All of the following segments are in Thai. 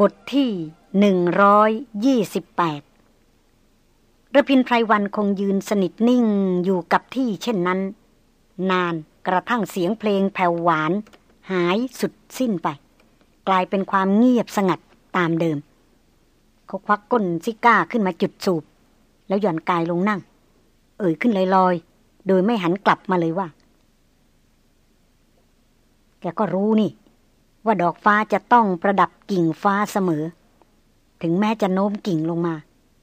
บทที่หนึ่งร้อยยี่สิบแปดระพินไพรวันคงยืนสนิทนิ่งอยู่กับที่เช่นนั้น นานกระทั่งเสียงเพลงแผ่วหวาน หายสุดสิ้นไป กลายเป็นความเงียบสงัดตามเดิม เขาควักก้นซิก้าขึ้นมาจุดสูบ แล้วหย่อนกายลงนั่ง เอ่ยขึ้นลอยๆ โดยไม่หันกลับมาเลยว่า แกก็รู้นี่ ว่าดอกฟ้าจะต้องประดับกิ่งฟ้าเสมอ ถึงแม้จะโน้มกิ่งลงมา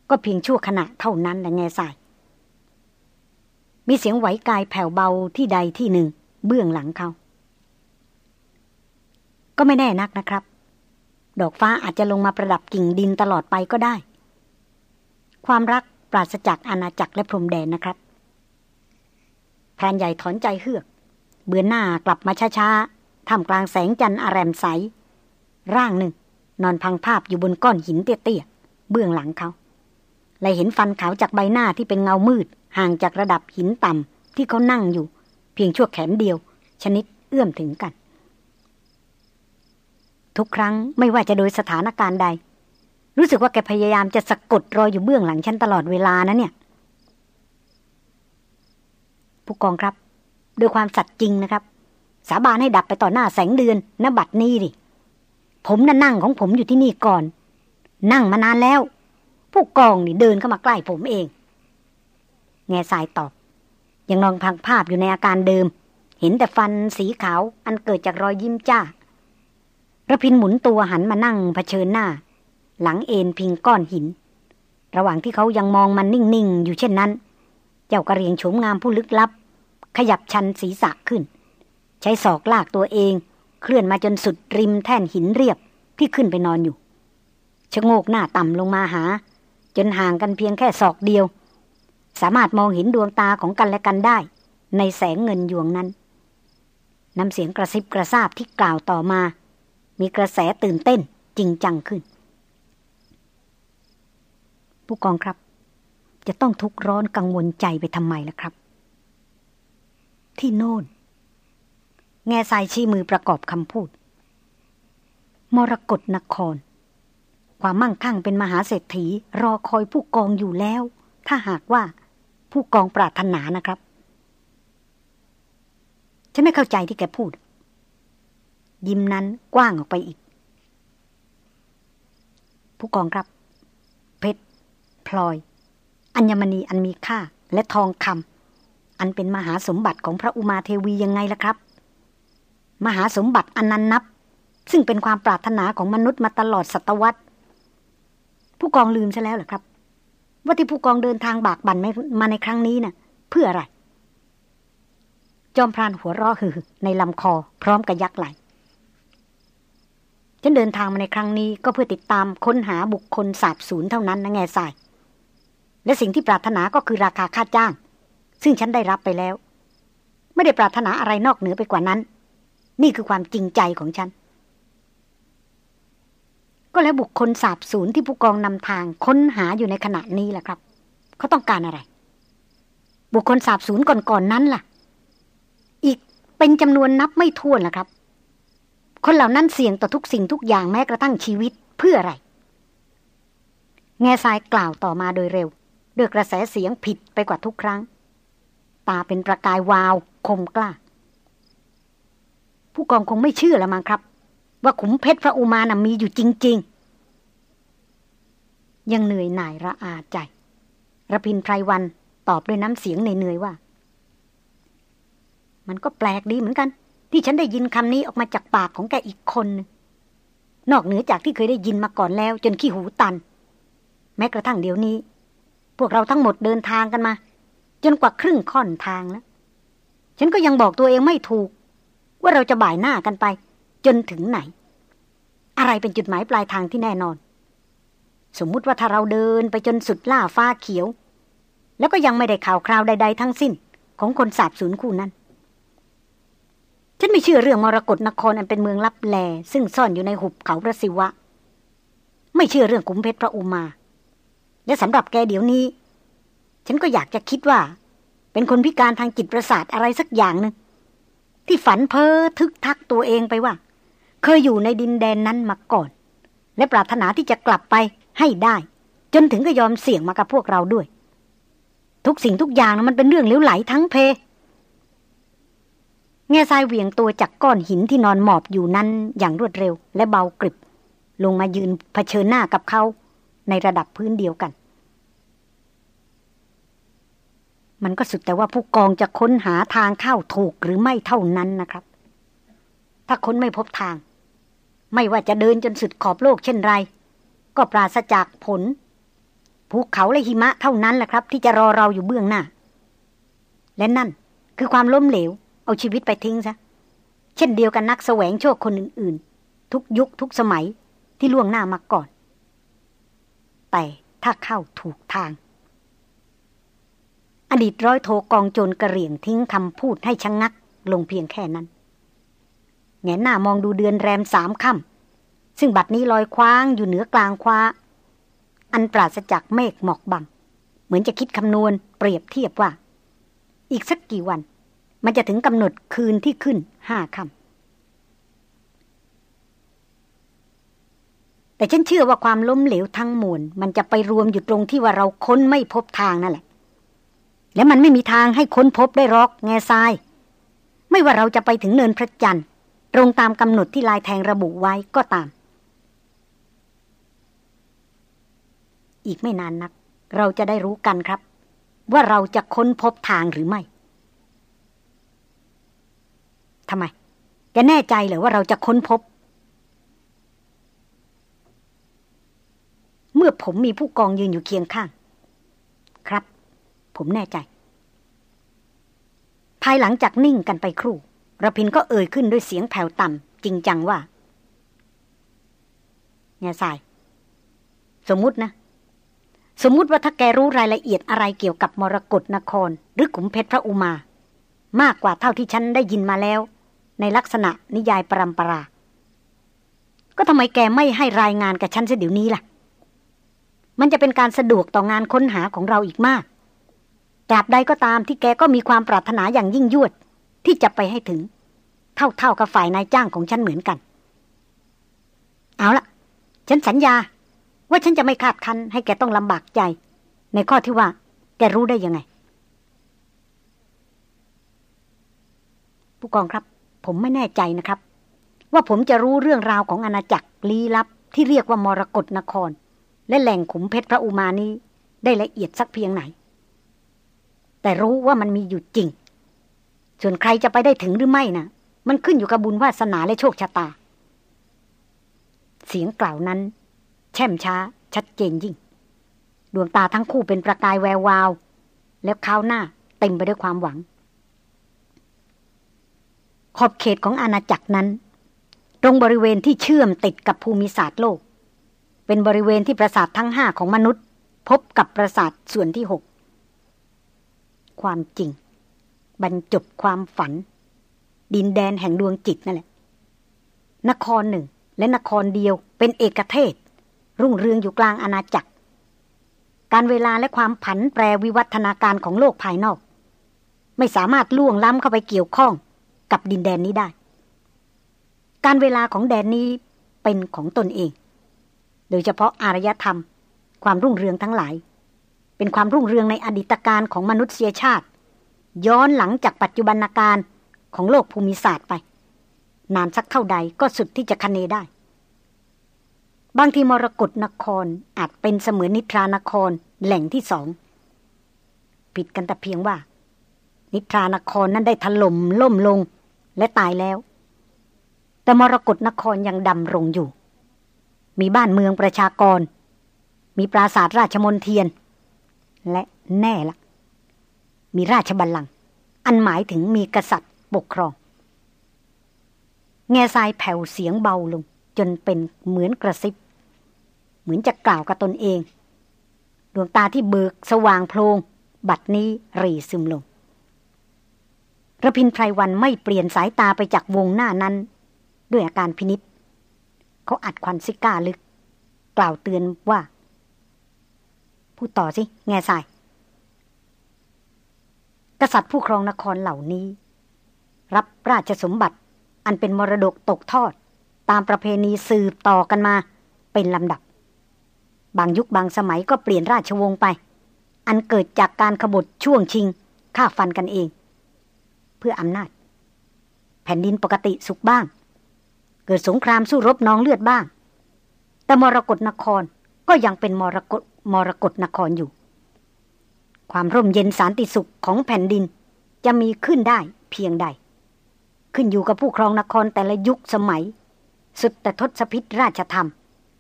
ก็เพียงชั่วขณะเท่านั้นแหละแง่สายมีเสียงไหวกายแผ่วเบาที่ใดที่หนึ่ง เบื้องหลังเขา ก็ไม่แน่นักนะครับ ดอกฟ้าอาจจะลงมาประดับกิ่งดินตลอดไปก็ได้ ความรักปราศจากอาณาจักรและพรมแดนนะครับพรานใหญ่ถอนใจเฮือก เบือนหน้ากลับมาช้า ท่ามกลางแสงจันทร์อารมใส ร่างหนึ่ง นอนพังภาพอยู่บนก้อนหินเตี้ยๆ เบื้องหลังเขา และเห็นฟันขาวจากใบหน้าที่เป็นเงามืด ห่างจากระดับหินต่ำที่เขานั่งอยู่ เพียงชั่วแขนเดียว ชนิดเอื้อมถึงกัน ทุกครั้งไม่ว่าจะโดยสถานการณ์ใด รู้สึกว่าแกพยายามจะสะกดรอยอยู่เบื้องหลังฉันตลอดเวลานะเนี่ยผู้กองครับ ด้วยความสัตย์จริงนะครับ สาบานให้ดับไปต่อหน้าแสงเดือนนบัดนี้ดิผมน่ะนั่งของผมอยู่ที่นี่ก่อน นั่งมานานแล้ว ผู้กองนี่เดินเข้ามาใกล้ผมเอง แง่สายตอบ ยังนองพังภาพอยู่ในอาการเดิม เห็นแต่ฟันสีขาวอันเกิดจากรอยยิ้มจ้าระพินหมุนตัวหันมานั่งเผชิญหน้า หลังเอ็นพิงก้อนหิน ระหว่างที่เขายังมองมันนิ่ง ๆ อยู่เช่นนั้น เจ้ากระเรียงโฉมงามผู้ลึกลับ ขยับชันศีรษะขึ้น ใช้ศอกลากตัวเอง เคลื่อนมาจนสุดริมแท่นหินเรียบที่ขึ้นไปนอนอยู่ชะโงกหน้าต่ำลงมาหา จนห่างกันเพียงแค่ศอกเดียว สามารถมองเห็นดวงตาของกันและกันได้ ในแสงเงินยวงนั้นน้ำเสียงกระซิบกระซาบที่กล่าวต่อมา มีกระแสตื่นเต้นจริงจังขึ้น ผู้กองครับ จะต้องทุกข์ร้อนกังวลใจไปทำไมล่ะครับ ที่โน่น แง่ทรายชี้มือประกอบคำพูด มรกรนคร ความมั่งคั่งเป็นมหาเศรษฐี รอคอยผู้กองอยู่แล้ว ถ้าหากว่าผู้กองปรารถนานะครับ ฉันไม่เข้าใจที่แกพูด ยิ้มนั้นกว้างออกไปอีก ผู้กองครับ เพชรพลอย อัญมณีอันมีค่าและทองคำอันเป็นมหาสมบัติของพระอุมาเทวียังไงล่ะครับ มหาสมบัติอันนันนับ ซึ่งเป็นความปรารถนาของมนุษย์มาตลอดศตวรรษ ผู้กองลืมซะแล้วเหรอครับ ว่าที่ผู้กองเดินทางบากบั่นมาในครั้งนี้นะ่ะ เพื่ออะไร จอมพรานหัวเราะฮือในลำคอ พร้อมกับยักไหลฉันเดินทางมาในครั้งนี้ก็เพื่อติดตามค้นหาบุคคลสาบสูญเท่านั้นนะแง่ทราย และสิ่งที่ปรารถนาก็คือราคาค่าจ้าง ซึ่งฉันได้รับไปแล้ว ไม่ได้ปรารถนาอะไรนอกเหนือไปกว่านั้น นี่คือความจริงใจของฉัน ก็แล้วบุคคลสาบสูญที่ผู้กองนำทางค้นหาอยู่ในขณะนี้แหละครับ เขาต้องการอะไร บุคคลสาบสูญก่อนๆนนั้นล่ะ อีกเป็นจำนวนนับไม่ถ้วนล่ะครับ คนเหล่านั้นเสี่ยงต่อทุกสิ่งทุกอย่างแม้กระทั่งชีวิตเพื่ออะไร แง่ทรายกล่าวต่อมาโดยเร็วด้วยกระแสเสียงผิดไปกว่าทุกครั้ง ตาเป็นประกายวาวคมกล้า ผู้กองคงไม่เชื่อละมั้งครับ ว่าขุมเพชรพระอุมานะมีอยู่จริง ๆ ยังเหนื่อยหน่ายระอาใจระพินไพรวันตอบด้วยน้ำเสียงเหนื่อยๆว่า มันก็แปลกดีเหมือนกัน ที่ฉันได้ยินคำนี้ออกมาจากปากของแกอีกคนนึงนอกเหนือจากที่เคยได้ยินมาก่อนแล้ว จนขี้หูตัน แม้กระทั่งเดี๋ยวนี้ พวกเราทั้งหมดเดินทางกันมา จนกว่าครึ่งค่อนทางแล้ว ฉันก็ยังบอกตัวเองไม่ถูก ว่าเราจะบ่ายหน้ากันไป จนถึงไหน อะไรเป็นจุดหมายปลายทางที่แน่นอน สมมุติว่าถ้าเราเดินไปจนสุดล่าฟ้าเขียว แล้วก็ยังไม่ได้ข่าวคราวใด ๆ ทั้งสิ้น ของคนสาบสูญคู่นั้น ฉันไม่เชื่อเรื่องมรกรนครอันเป็นเมืองลับแล ซึ่งซ่อนอยู่ในหุบเขาพระศิวะ ไม่เชื่อเรื่องกุมเพชรพระอุมา และสำหรับแกเดี๋ยวนี้ ฉันก็อยากจะคิดว่า เป็นคนพิการทางจิตประสาทอะไรสักอย่างหนึ่ง ที่ฝันเพ้อทึกทักตัวเองไปว่า เคยอยู่ในดินแดนนั้นมาก่อน และปรารถนาที่จะกลับไปให้ได้ จนถึงก็ยอมเสี่ยงมากับพวกเราด้วย ทุกสิ่งทุกอย่างมันเป็นเรื่องเลี้ยวไหลทั้งเพแง่ทรายเหวี่ยงตัวจากก้อนหินที่นอนหมอบอยู่นั้นอย่างรวดเร็ว และเบากริบ ลงมายืนเผชิญหน้ากับเขาในระดับพื้นเดียวกัน มันก็สุดแต่ว่าผู้กองจะค้นหาทางเข้าถูกหรือไม่เท่านั้นนะครับ ถ้าค้นไม่พบทาง ไม่ว่าจะเดินจนสุดขอบโลกเช่นไร ก็ปราศจากผล ภูเขาและหิมะเท่านั้นแหละครับ ที่จะรอเราอยู่เบื้องหน้า และนั่นคือความล้มเหลว เอาชีวิตไปทิ้งซะ เช่นเดียวกันนักแสวงโชคคนอื่น ๆ ทุกยุคทุกสมัยที่ล่วงหน้ามาก่อน แต่ถ้าเข้าถูกทาง อดีตร้อยโทกองโจรกระเหรี่ยงทิ้งคำพูดให้ชะงงัก ลงเพียงแค่นั้น แงหน้ามองดูเดือนแรมสามค่ำซึ่งบัดนี้ลอยคว้างอยู่เหนือกลางคว้า อันปราศจากเมฆหมอกบัง เหมือนจะคิดคำนวณเปรียบเทียบว่า อีกสักกี่วัน มันจะถึงกำหนดคืนที่ขึ้นห้าค่ำแต่ฉันเชื่อว่าความล้มเหลวทั้งมวลมันจะไปรวมอยู่ตรงที่ว่าเราค้นไม่พบทางนั่นแหละ และมันไม่มีทางให้ค้นพบได้รอกแง่ทราย ไม่ว่าเราจะไปถึงเนินพระจันทร์ ตรงตามกำหนดที่ลายแทงระบุไว้ก็ตาม อีกไม่นานนัก เราจะได้รู้กันครับ ว่าเราจะค้นพบทางหรือไม่ทำไม แกแน่ใจเหรือว่าเราจะค้นพบ เมื่อผมมีผู้กองยืนอยู่เคียงข้าง ครับ ผมแน่ใจ ภายหลังจากนิ่งกันไปครู่ระพินก็เอ่ยขึ้นด้วยเสียงแผ่วต่ำจริงจังว่าแง่สาย สมมุตินะ สมมุติว่าถ้าแกรู้รายละเอียดอะไรเกี่ยวกับมรกรนคร หรือขุมเพชรพระอุมา มากกว่าเท่าที่ฉันได้ยินมาแล้ว ในลักษณะนิยายปรำปรา ก็ทำไมแกไม่ให้รายงานกับฉันเสียเดี๋ยวนี้ล่ะ มันจะเป็นการสะดวกต่องานค้นหาของเราอีกมาก ตราบใดก็ตามที่แกก็มีความปรารถนาอย่างยิ่งยวด ที่จะไปให้ถึง เท่าๆกับฝ่ายนายจ้างของฉันเหมือนกัน เอาละฉันสัญญา ว่าฉันจะไม่คาดคันให้แกต้องลำบากใจ ในข้อที่ว่า แกรู้ได้ยังไง ผู้กองครับ ผมไม่แน่ใจนะครับ ว่าผมจะรู้เรื่องราวของอาณาจักรลี้ลับ ที่เรียกว่ามรกรนคร และแหล่งขุมเพชรพระอุมานี้ได้ละเอียดสักเพียงไหน แต่รู้ว่ามันมีอยู่จริง ส่วนใครจะไปได้ถึงหรือไม่นะมันขึ้นอยู่กับบุญวาสนาและโชคชะตา เสียงกล่าวนั้น แช่มช้า ชัดเจนยิ่ง ดวงตาทั้งคู่เป็นประกายแวววาว แล้วข้าวหน้าเต็มไปด้วยความหวัง ขอบเขตของอาณาจักรนั้น ตรงบริเวณที่เชื่อมติดกับภูมิศาสตร์โลก เป็นบริเวณที่ประสาททั้งห้าของมนุษย์ พบกับประสาทส่วนที่หก ความจริง บรรจบความฝัน ดินแดนแห่งดวงจิตนั่นแหละ นครหนึ่ง และนครเดียวเป็นเอกเทศ รุ่งเรืองอยู่กลางอาณาจักร การเวลาและความผันแปรวิวัฒนาการของโลกภายนอก ไม่สามารถล่วงล้ำเข้าไปเกี่ยวข้องกับดินแดนนี้ได้ การเวลาของแดนนี้เป็นของตนเอง โดยเฉพาะอารยธรรม ความรุ่งเรืองทั้งหลาย เป็นความรุ่งเรืองในอดีตการของมนุษยชาติ ย้อนหลังจากปัจจุบันการของโลกภูมิศาสตร์ไป นานสักเท่าใดก็สุดที่จะคเนได้ บางทีมรกรนครอาจเป็นเสมือนนิทรานครแหล่งที่สอง ผิดกันแต่เพียงว่า นิทรานครนั้นได้ถล่มล่มลงและตายแล้ว แต่มรกรนครยังดำรงอยู่ มีบ้านเมืองประชากร มีปราสาทราชมนเทียน และแน่ละ มีราชบัลลังก์อันหมายถึงมีกษัตริย์ปกครอง แง่ทรายแผ่วเสียงเบาลง จนเป็นเหมือนกระซิบ เหมือนจะกล่าวกับตนเอง ดวงตาที่เบิกสว่างโพลงบัดนี้รีซึมลงระพินไพรวันไม่เปลี่ยนสายตาไปจากวงหน้านั้น ด้วยอาการพินิษเขาอัดควันซิก้าลึก กล่าวเตือนว่า พูดต่อสิ แง่ทราย กษัตริย์ผู้ครองนครเหล่านี้ รับราชสมบัติ อันเป็นมรดกตกทอด ตามประเพณีสืบต่อกันมา เป็นลำดับ บางยุคบางสมัยก็เปลี่ยนราชวงศ์ไป อันเกิดจากการขบฏช่วงชิงฆ่าฟันกันเอง เพื่ออำนาจ แผ่นดินปกติสุขบ้าง เกิดสงครามสู้รบน้องเลือดบ้าง แต่มรกรนครก็ยังเป็นมรกร มรกรนครอยู่ ความร่มเย็นสารติสุขของแผ่นดินจะมีขึ้นได้เพียงใด ขึ้นอยู่กับผู้ครองนครแต่ละยุคสมัย สุดแต่ทศพิษราชธรรม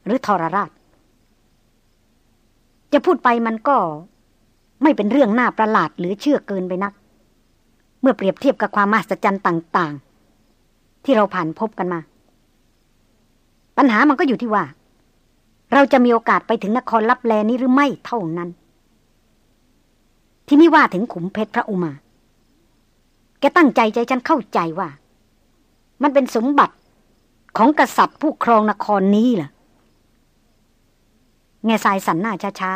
หรือทรราช จะพูดไปมันก็ไม่เป็นเรื่องน่าประหลาดหรือเชื่อเกินไปนัก เมื่อเปรียบเทียบกับความมหัศจรรย์ต่าง ๆ ที่เราผ่านพบกันมา ปัญหามันก็อยู่ที่ว่า เราจะมีโอกาสไปถึงนครลับแลนี้หรือไม่เท่านั้น ที่นี่ว่าถึงขุมเพชรพระอุมา แกตั้งใจใจฉันเข้าใจว่า มันเป็นสมบัติของกษัตริย์ผู้ครองนครนี้ล่ะแง่สายสันหน้าช้า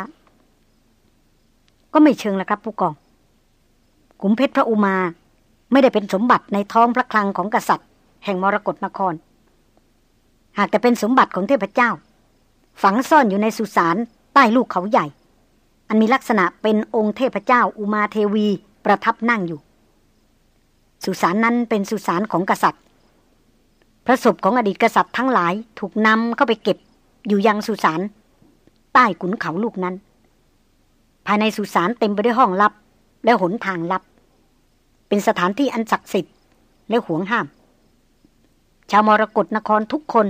ๆ ก็ไม่เชิงละครับผู้กองขุมเพชรพระอุมาไม่ได้เป็นสมบัติในท้องพระคลังของกษัตริย์ แห่งมรกรนคร หากแต่เป็นสมบัติของเทพเจ้า ฝังซ่อนอยู่ในสุสานใต้ลูกเขาใหญ่ อันมีลักษณะเป็นองค์เทพเจ้าอุมาเทวีประทับนั่งอยู่ สุสานนั้นเป็นสุสานของกษัตริย์ พระศพของอดีตกษัตริย์ทั้งหลายถูกนำเข้าไปเก็บอยู่ยังสุสานใต้ขุนเขาลูกนั้น ภายในสุสานเต็มไปด้วยห้องลับ และหนทางลับ เป็นสถานที่อันศักดิ์สิทธิ์และห่วงห้าม ชาวมรกรนครทุกคน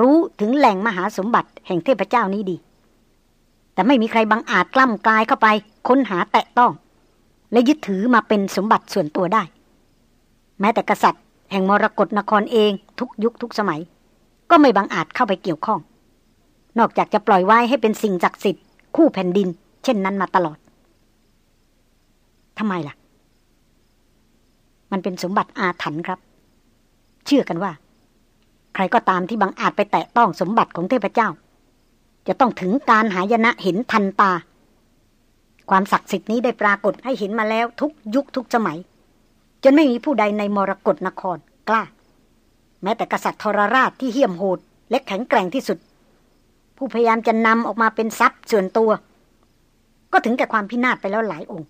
รู้ถึงแหล่งมหาสมบัติแห่งเทพเจ้านี้ดี แต่ไม่มีใครบังอาจกล้ำกลายเข้าไปค้นหาแตะต้อง และยึดถือมาเป็นสมบัติส่วนตัวได้ แม้แต่กษัตริย์ แห่งมรกรนครเองทุกยุคทุกสมัย ก็ไม่บังอาจเข้าไปเกี่ยวข้อง นอกจากจะปล่อยไว้ให้เป็นสิ่งศักดิ์สิทธิ์คู่แผ่นดิน เช่นนั้นมาตลอดทำไมล่ะ มันเป็นสมบัติอาถรรพ์ครับ เชื่อกันว่า ครก็ตามที่บังอาจไปแตะต้องสมบัติของเทพเจ้า จะต้องถึงการหายนะเห็นทันตา ความศักดิ์สิทธิ์นี้ได้ปรากฏให้เห็นมาแล้วทุกยุคทุกสมัย จนไม่มีผู้ใดในมรกรนครกล้า แม้แต่กษัตริย์ทรราชที่เหี้ยมโหด และแข็งแกร่งที่สุด ผู้พยายามจะนำออกมาเป็นทรัพย์ส่วนตัว ก็ถึงแก่ความพินาศไปแล้วหลายองค์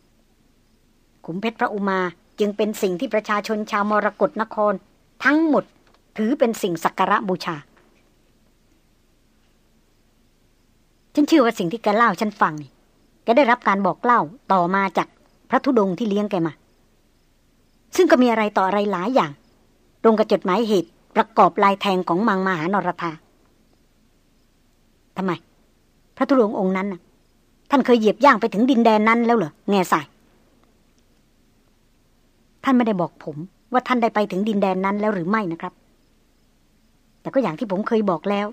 ขุมเพชรพระอุมาจึงเป็นสิ่งที่ประชาชนชาวมรกรนคร ทั้งหมด ถือเป็นสิ่งสักการะบูชา ฉันเชื่อว่าสิ่งที่แกเล่าฉันฟังนี่แกได้รับการบอกเล่าต่อมาจากพระธุดงที่เลี้ยงแกมา ซึ่งก็มีอะไรต่ออะไรหลายอย่าง ตรงกับจดหมายเหตุประกอบลายแทงของมังมหานรธาทำไม พระธุดงองค์นั้นน่ะ ท่านเคยเหยียบย่างไปถึงดินแดนนั้นแล้วเหรอแง่ใส่ท่านไม่ได้บอกผมว่าท่านได้ไปถึงดินแดนนั้นแล้วหรือไม่นะครับ แต่ก็อย่างที่ผมเคยบอกแล้ว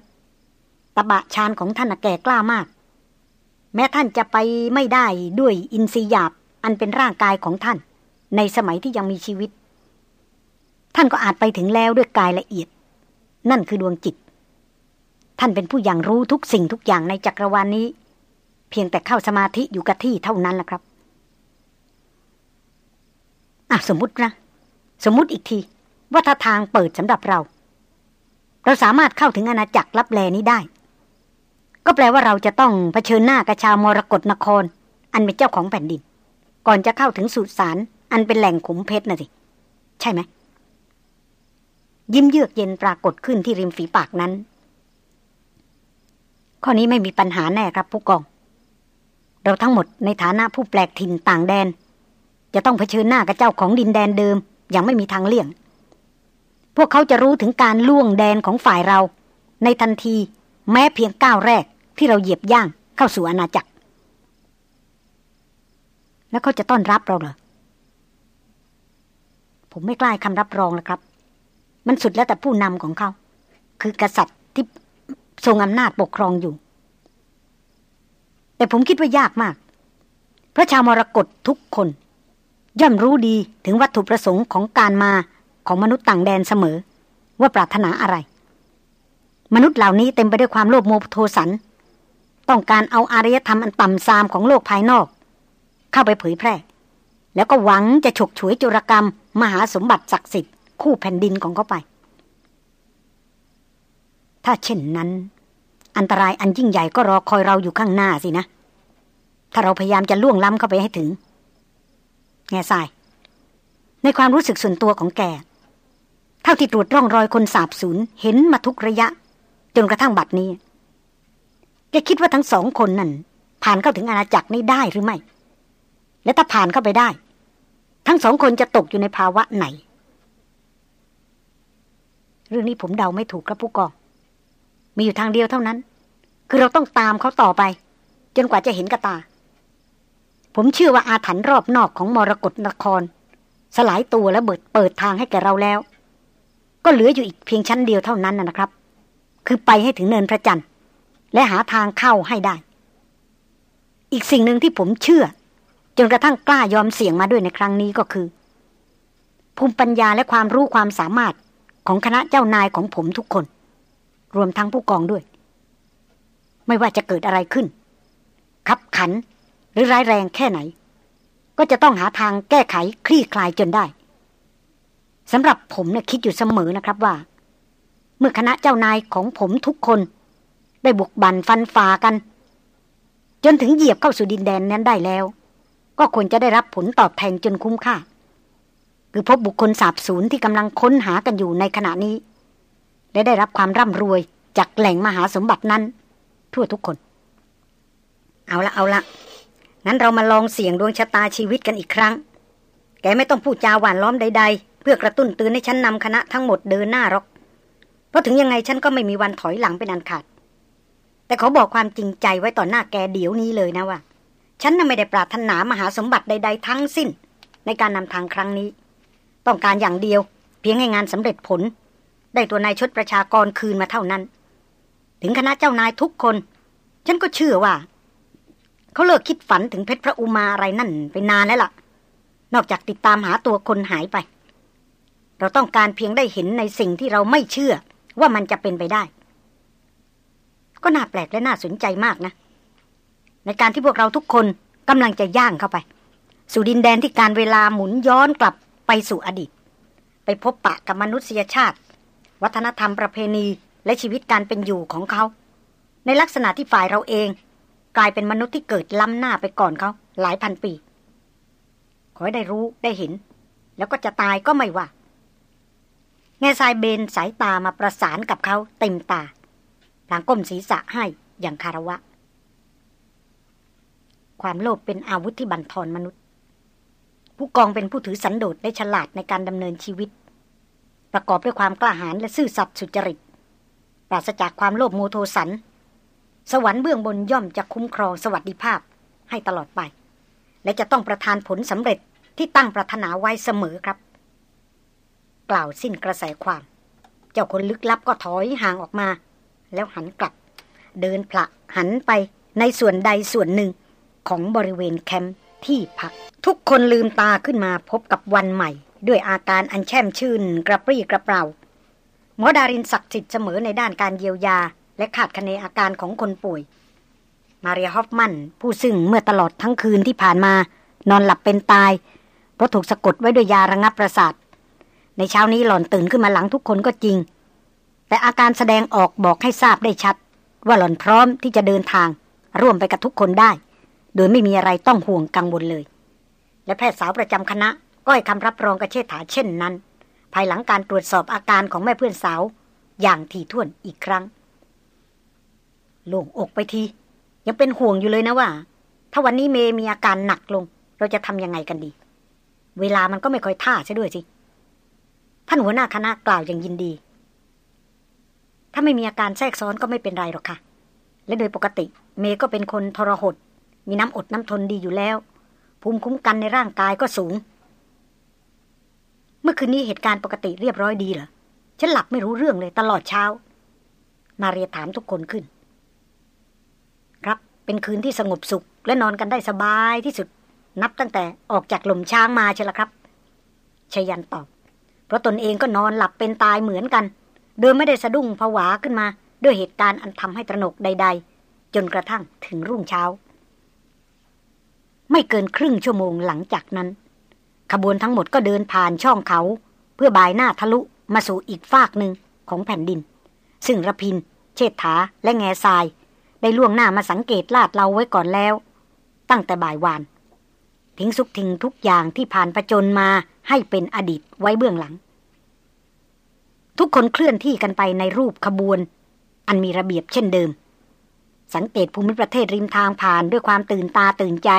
ตบะชานของท่านแก่กล้ามาก แม้ท่านจะไปไม่ได้ด้วยอินทรีย์หยาบอันเป็นร่างกายของท่าน ในสมัยที่ยังมีชีวิต ท่านก็อาจไปถึงแล้วด้วยกายละเอียด นั่นคือดวงจิต ท่านเป็นผู้อย่างรู้ทุกสิ่งทุกอย่างในจักรวาลนนี้ เพียงแต่เข้าสมาธิอยู่กับที่เท่านั้นแหละครับอะสมมุตินะ สมมุติอีกที ว่าถ้าทางเปิดสำหรับเรา เราสามารถเข้าถึงอาณาจักรลับแลนี้ได้ ก็แปลว่าเราจะต้องเผชิญหน้ากับชาวมรกรนคร อันเป็นเจ้าของแผ่นดิน ก่อนจะเข้าถึงสุสานอันเป็นแหล่งขุมเพชรน่ะสิใช่ไหมยิ้มเยือกเย็นปรากฏขึ้นที่ริมฝีปากนั้น ข้อนี้ไม่มีปัญหาแน่ครับผู้กอง เราทั้งหมดในฐานะผู้แปลกถิ่นต่างแดน จะต้องเผชิญหน้ากับเจ้าของดินแดนเดิม อย่างไม่มีทางเลี่ยง พวกเขาจะรู้ถึงการล่วงแดนของฝ่ายเรา ในทันทีแม้เพียงก้าวแรกที่เราเหยียบย่างเข้าสู่อาณาจักร แล้วเขาจะต้อนรับเราเหรอ ผมไม่กล้าคำรับรองแล้วครับ มันสุดแล้วแต่ผู้นำของเขา คือกษัตริย์ที่ทรงอำนาจปกครองอยู่ แต่ผมคิดว่ายากมาก พระชาวมรกตทุกคน ย่อมรู้ดีถึงวัตถุประสงค์ของการมา ของมนุษย์ต่างแดนเสมอ ว่าปรารถนาอะไร มนุษย์เหล่านี้เต็มไปด้วยความโลภโมโทสัน ต้องการเอาอารยธรรมอันต่ำซามของโลกภายนอก เข้าไปเผยแพร่ แล้วก็หวังจะฉกฉวยจุรกรรม มหาสมบัติศักดิ์สิทธิ์คู่แผ่นดินของเขาไป ถ้าเช่นนั้น อันตรายอันยิ่งใหญ่ก็รอคอยเราอยู่ข้างหน้าสินะ ถ้าเราพยายามจะล่วงล้ำเข้าไปให้ถึง แง่ทรายในความรู้สึกส่วนตัวของแก เท่าที่ตรวจร่องรอยคนสาบสูญเห็นมาทุกระยะ จนกระทั่งบัดนี้ แกคิดว่าทั้งสองคนนั่น ผ่านเข้าถึงอาณาจักรนี้ได้หรือไม่ และถ้าผ่านเข้าไปได้ ทั้งสองคนจะตกอยู่ในภาวะไหน เรื่องนี้ผมเดาไม่ถูกครับผู้กอง มีอยู่ทางเดียวเท่านั้น คือเราต้องตามเขาต่อไป จนกว่าจะเห็นกระตา ผมเชื่อว่าอาถรรพ์รอบนอกของมรกรนคร สลายตัวและเบิดเปิดทางให้แกเราแล้ว ก็เหลืออยู่อีกเพียงชั้นเดียวเท่านั้นนะครับ คือไปให้ถึงเนินพระจันทร์ และหาทางเข้าให้ได้ อีกสิ่งหนึ่งที่ผมเชื่อ จนกระทั่งกล้ายอมเสี่ยงมาด้วยในครั้งนี้ก็คือ ภูมิปัญญาและความรู้ความสามารถของคณะเจ้านายของผมทุกคน รวมทั้งผู้กองด้วย ไม่ว่าจะเกิดอะไรขึ้น ขับขันหรือร้ายแรงแค่ไหน ก็จะต้องหาทางแก้ไขคลี่คลายจนได้ สำหรับผมเนี่ยคิดอยู่เสมอนะครับว่า เมื่อคณะเจ้านายของผมทุกคน ได้บุกบันฟันฝ่ากัน จนถึงเหยียบเข้าสู่ดินแดนนั้นได้แล้ว ก็ควรจะได้รับผลตอบแทนจนคุ้มค่า คือพบบุคคลสาบสูญที่กำลังค้นหากันอยู่ในขณะนี้ และได้รับความร่ำรวยจากแหล่งมหาสมบัตินั้น ทั่วทุกคน เอาละเอาละงั้นเรามาลองเสี่ยงดวงชะตาชีวิตกันอีกครั้ง แกไม่ต้องพูดจาหวานล้อมใด ๆ เพื่อกระตุ้นเตือนให้ฉันนำคณะทั้งหมดเดินหน้าหรอก เพราะถึงยังไงฉันก็ไม่มีวันถอยหลังเป็นอันขาด แต่เขาบอกความจริงใจไว้ต่อหน้าแกเดี๋ยวนี้เลยนะว่า ฉันน่ะไม่ได้ปรารถนามหาสมบัติใด ๆ ทั้งสิ้น ในการนำทางครั้งนี้ ต้องการอย่างเดียว เพียงให้งานสำเร็จผล ได้ตัวนายชดประชากรคืนมาเท่านั้น ถึงคณะเจ้านายทุกคน ฉันก็เชื่อว่าเขาเลิกคิดฝันถึงเพชรพระอุมาอะไรนั่นไปนานแล้วล่ะ นอกจากติดตามหาตัวคนหายไป เราต้องการเพียงได้เห็นในสิ่งที่เราไม่เชื่อ ว่ามันจะเป็นไปได้ ก็น่าแปลกและน่าสนใจมากนะ ในการที่พวกเราทุกคนกำลังจะย่างเข้าไป สู่ดินแดนที่การเวลาหมุนย้อนกลับไปสู่อดีต ไปพบปะกับมนุษยชาติ วัฒนธรรมประเพณีและชีวิตการเป็นอยู่ของเขา ในลักษณะที่ฝ่ายเราเอง กลายเป็นมนุษย์ที่เกิดล้ำหน้าไปก่อนเขาหลายพันปี ขอให้ได้รู้ได้เห็น แล้วก็จะตายก็ไม่ว่า แง่ทรายเบนสายตามาประสานกับเขาเต็มตาพลางก้มศีรษะให้อย่างคารวะ ความโลภเป็นอาวุธที่บั่นทอนมนุษย์ ผู้กองเป็นผู้ถือสันโดษได้ฉลาดในการดำเนินชีวิต ประกอบด้วยความกล้าหาญและซื่อสัตย์สุจริตปราศจากความโลภโมโทสัน สวรรค์เบื้องบนย่อมจะคุ้มครองสวัสดิภาพให้ตลอดไป และจะต้องประทานผลสำเร็จที่ตั้งปรารถนาไว้เสมอครับ กล่าวสิ้นกระแสความ เจ้าคนลึกลับก็ถอยห่างออกมา แล้วหันกลับ เดินพละหันไปในส่วนใดส่วนหนึ่งของบริเวณแคมป์ที่พัก ทุกคนลืมตาขึ้นมาพบกับวันใหม่ ด้วยอาการอันแช่มชื่นกระปรี้กระเปร่าหมอดารินศักดิ์สิทธิ์เสมอในด้านการเยียวยา และขาดคะเนอาการของคนป่วย มาเรียฮอฟมัน ผู้ซึ่งเมื่อตลอดทั้งคืนที่ผ่านมา นอนหลับเป็นตายเพราะถูกสะกดไว้ด้วยยาระงับประสาท ในเช้านี้หล่อนตื่นขึ้นมาหลังทุกคนก็จริง แต่อาการแสดงออกบอกให้ทราบได้ชัด ว่าหล่อนพร้อมที่จะเดินทาง ร่วมไปกับทุกคนได้ โดยไม่มีอะไรต้องห่วงกังวลเลย และแพทย์สาวประจำคณะก็ให้คำรับรองกระเชษฐาเช่นนั้น ภายหลังการตรวจสอบอาการของแม่เพื่อนสาว อย่างถี่ถ้วนอีกครั้งโล่งอกไปที ยังเป็นห่วงอยู่เลยนะว่า ถ้าวันนี้เมย์มีอาการหนักลง เราจะทำยังไงกันดี เวลามันก็ไม่ค่อยท่าใช่ด้วยสิ ท่านหัวหน้าคณะกล่าวอย่างยินดี ถ้าไม่มีอาการแทรกซ้อนก็ไม่เป็นไรหรอกค่ะ และโดยปกติ เมย์ก็เป็นคนทรหด มีน้ำอดน้ำทนดีอยู่แล้ว ภูมิคุ้มกันในร่างกายก็สูง เมื่อคืนนี้เหตุการณ์ปกติเรียบร้อยดีเหรอ ฉันหลับไม่รู้เรื่องเลยตลอดเช้า มาเรียถามทุกคนขึ้น ครับ เป็นคืนที่สงบสุข และนอนกันได้สบายที่สุด นับตั้งแต่ออกจากหล่มช้างมาใช่ละครับชยันตอบ เพราะตนเองก็นอนหลับเป็นตายเหมือนกัน โดยไม่ได้สะดุ้งผวาขึ้นมา ด้วยเหตุการณ์อันทำให้ตระหนกใด ๆ จนกระทั่งถึงรุ่งเช้า ไม่เกินครึ่งชั่วโมงหลังจากนั้น ขบวนทั้งหมดก็เดินผ่านช่องเขา เพื่อบายหน้าทะลุมาสู่อีกฟากหนึ่งของแผ่นดิน ซึ่งระพิน เชษฐาและแง่ทราย ได้ล่วงหน้ามาสังเกตลาดเราไว้ก่อนแล้ว ตั้งแต่บ่ายวาน ทิ้งสุกทิ้งทุกอย่างที่ผ่านประจนมาให้เป็นอดีตไว้เบื้องหลัง ทุกคนเคลื่อนที่กันไปในรูปขบวน อันมีระเบียบเช่นเดิม สังเกตภูมิประเทศริมทางผ่านด้วยความตื่นตาตื่นใจ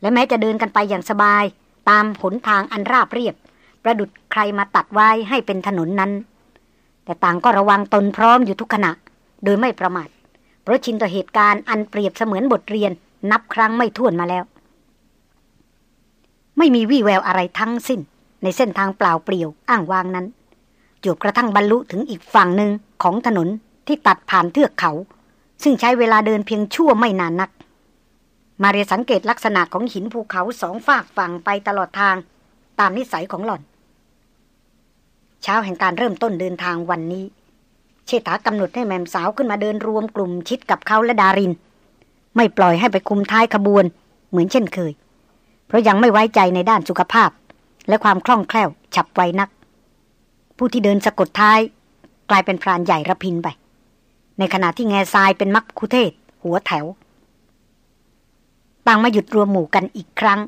และแม้จะเดินกันไปอย่างสบาย ตามหนทางอันราบเรียบ ประดุดใครมาตัดไว้ให้เป็นถนนนั้น แต่ต่างก็ระวังตนพร้อมอยู่ทุกขณะ โดยไม่ประมาทเพราะชินต่อเหตุการณ์อันเปรียบเสมือนบทเรียนนับครั้งไม่ถ้วนมาแล้ว ไม่มีวี่แววอะไรทั้งสิ้น ในเส้นทางเปล่าเปลี่ยวอ้างวางนั้นจบกระทั่งบรรลุถึงอีกฝั่งหนึ่งของถนนที่ตัดผ่านเทือกเขา ซึ่งใช้เวลาเดินเพียงชั่วไม่นานนัก มาเรียสังเกตลักษณะของหินภูเขาสองฝากฝั่งไปตลอดทางตามนิสัยของหล่อน เช้าแห่งการเริ่มต้นเดินทางวันนี้ เชษฐากำหนดให้แมมสาวขึ้นมาเดินรวมกลุ่มชิดกับเขาและดาริน ไม่ปล่อยให้ไปคุมท้ายขบวน เหมือนเช่นเคย เพราะยังไม่ไว้ใจในด้านสุขภาพ และความคล่องแคล่ว ฉับไวนัก ผู้ที่เดินสะกดท้าย กลายเป็นพรานใหญ่ระพินไป ในขณะที่แง่ทรายเป็นมักคุเทศ หัวแถว ต่างมาหยุดรวมหมู่กันอีกครั้ง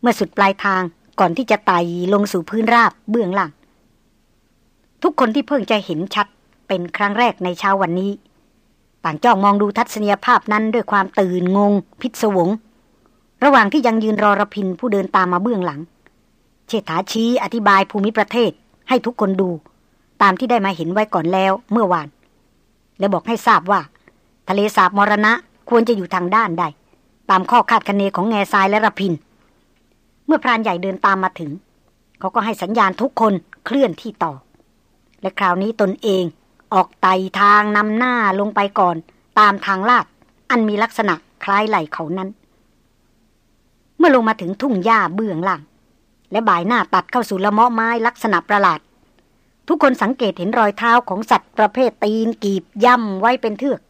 เมื่อสุดปลายทางก่อนที่จะไต่ลงสู่พื้นราบเบื้องล่าง ทุกคนที่เพิ่งจะเห็นชัดเป็นครั้งแรกในเช้าวันนี้ ต่างจ้องมองดูทัศนียภาพนั้นด้วยความตื่นงง พิศวง ระหว่างที่ยังยืนรอระพินผู้เดินตามมาเบื้องหลัง เชษฐาชี้อธิบายภูมิประเทศให้ทุกคนดู ตามที่ได้มาเห็นไว้ก่อนแล้วเมื่อวาน และบอกให้ทราบว่า ทะเลสาบมรณะควรจะอยู่ทางด้านใด ตามข้อคาดคะเนของแง่ทรายและระพิน เมื่อพรานใหญ่เดินตามมาถึง เขาก็ให้สัญญาณทุกคนเคลื่อนที่ต่อ และคราวนี้ตนเองออกไต่ทางนำหน้าลงไปก่อน ตามทางลาดอันมีลักษณะคล้ายไหลเขานั้น มื่อลงมาถึงทุ่งหญ้าเบื้องล่าง และบ่ายหน้าตัดเข้าสู่ละเมาะไม้ลักษณะประหลาด ทุกคนสังเกตเห็นรอยเท้าของสัตว์ประเภทตีนกีบย่ำไว้เป็นเทือก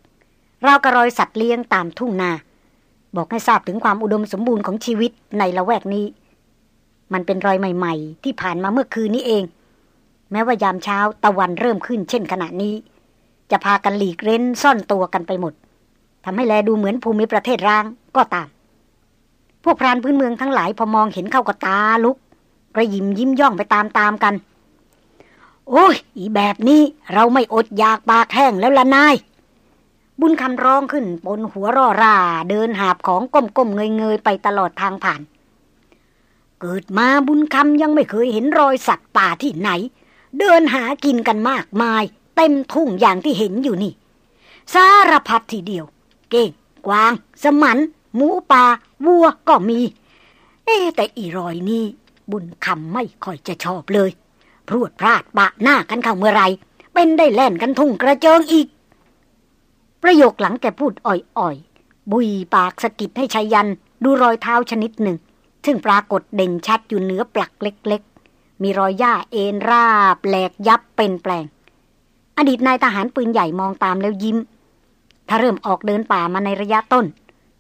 ราวกระรอยสัตว์เลี้ยงตามทุ่งนา บอกให้ทราบถึงความอุดมสมบูรณ์ของชีวิตในละแวกนี้ มันเป็นรอยใหม่ ๆ ที่ผ่านมาเมื่อคืนนี้เอง แม้ว่ายามเช้าตะวันเริ่มขึ้นเช่นขณะนี้ จะพากันหลีกเร้นซ่อนตัวกันไปหมดทำให้แลดูเหมือนภูมิประเทศร้างก็ตาม พวกพรานพื้นเมืองทั้งหลายพอมองเห็นเข้าก็ตาลุกกระยิมยิ้มย่องไปตามๆกัน โอ้ย อีแบบนี้เราไม่อดอยากปากแห้งแล้วละนาย บุญคำร้องขึ้นปนหัวร่อราเดินหาบของก้มๆเงยๆ ไปตลอดทางผ่าน เกิดมาบุญคำยังไม่เคยเห็นรอยสัตว์ป่าที่ไหน เดินหากินกันมากมาย เต็มทุ่งอย่างที่เห็นอยู่นี่ สารพัดทีเดียว เก้งกวาง สมัน หมูป่าวัวก็มี เอ๊แต่อีรอยนี่ บุญคำไม่ค่อยจะชอบเลย พรวดพลาดปะหน้ากันเข้าเมื่อไร เป็นได้แล่นกันทุ่งกระเจิงอีก ประโยคหลังแกพูดอ่อยๆ บุยปากสะกิดให้ชายันดูรอยเท้าชนิดหนึ่ง ซึ่งปรากฏเด่นชัดอยู่เหนือปลักเล็กๆ มีรอยหญ้าเอ็นราบแหลกยับเป็นแปลง อดีตนายทหารปืนใหญ่มองตามแล้วยิ้ม ถ้าเริ่มออกเดินป่ามาในระยะต้น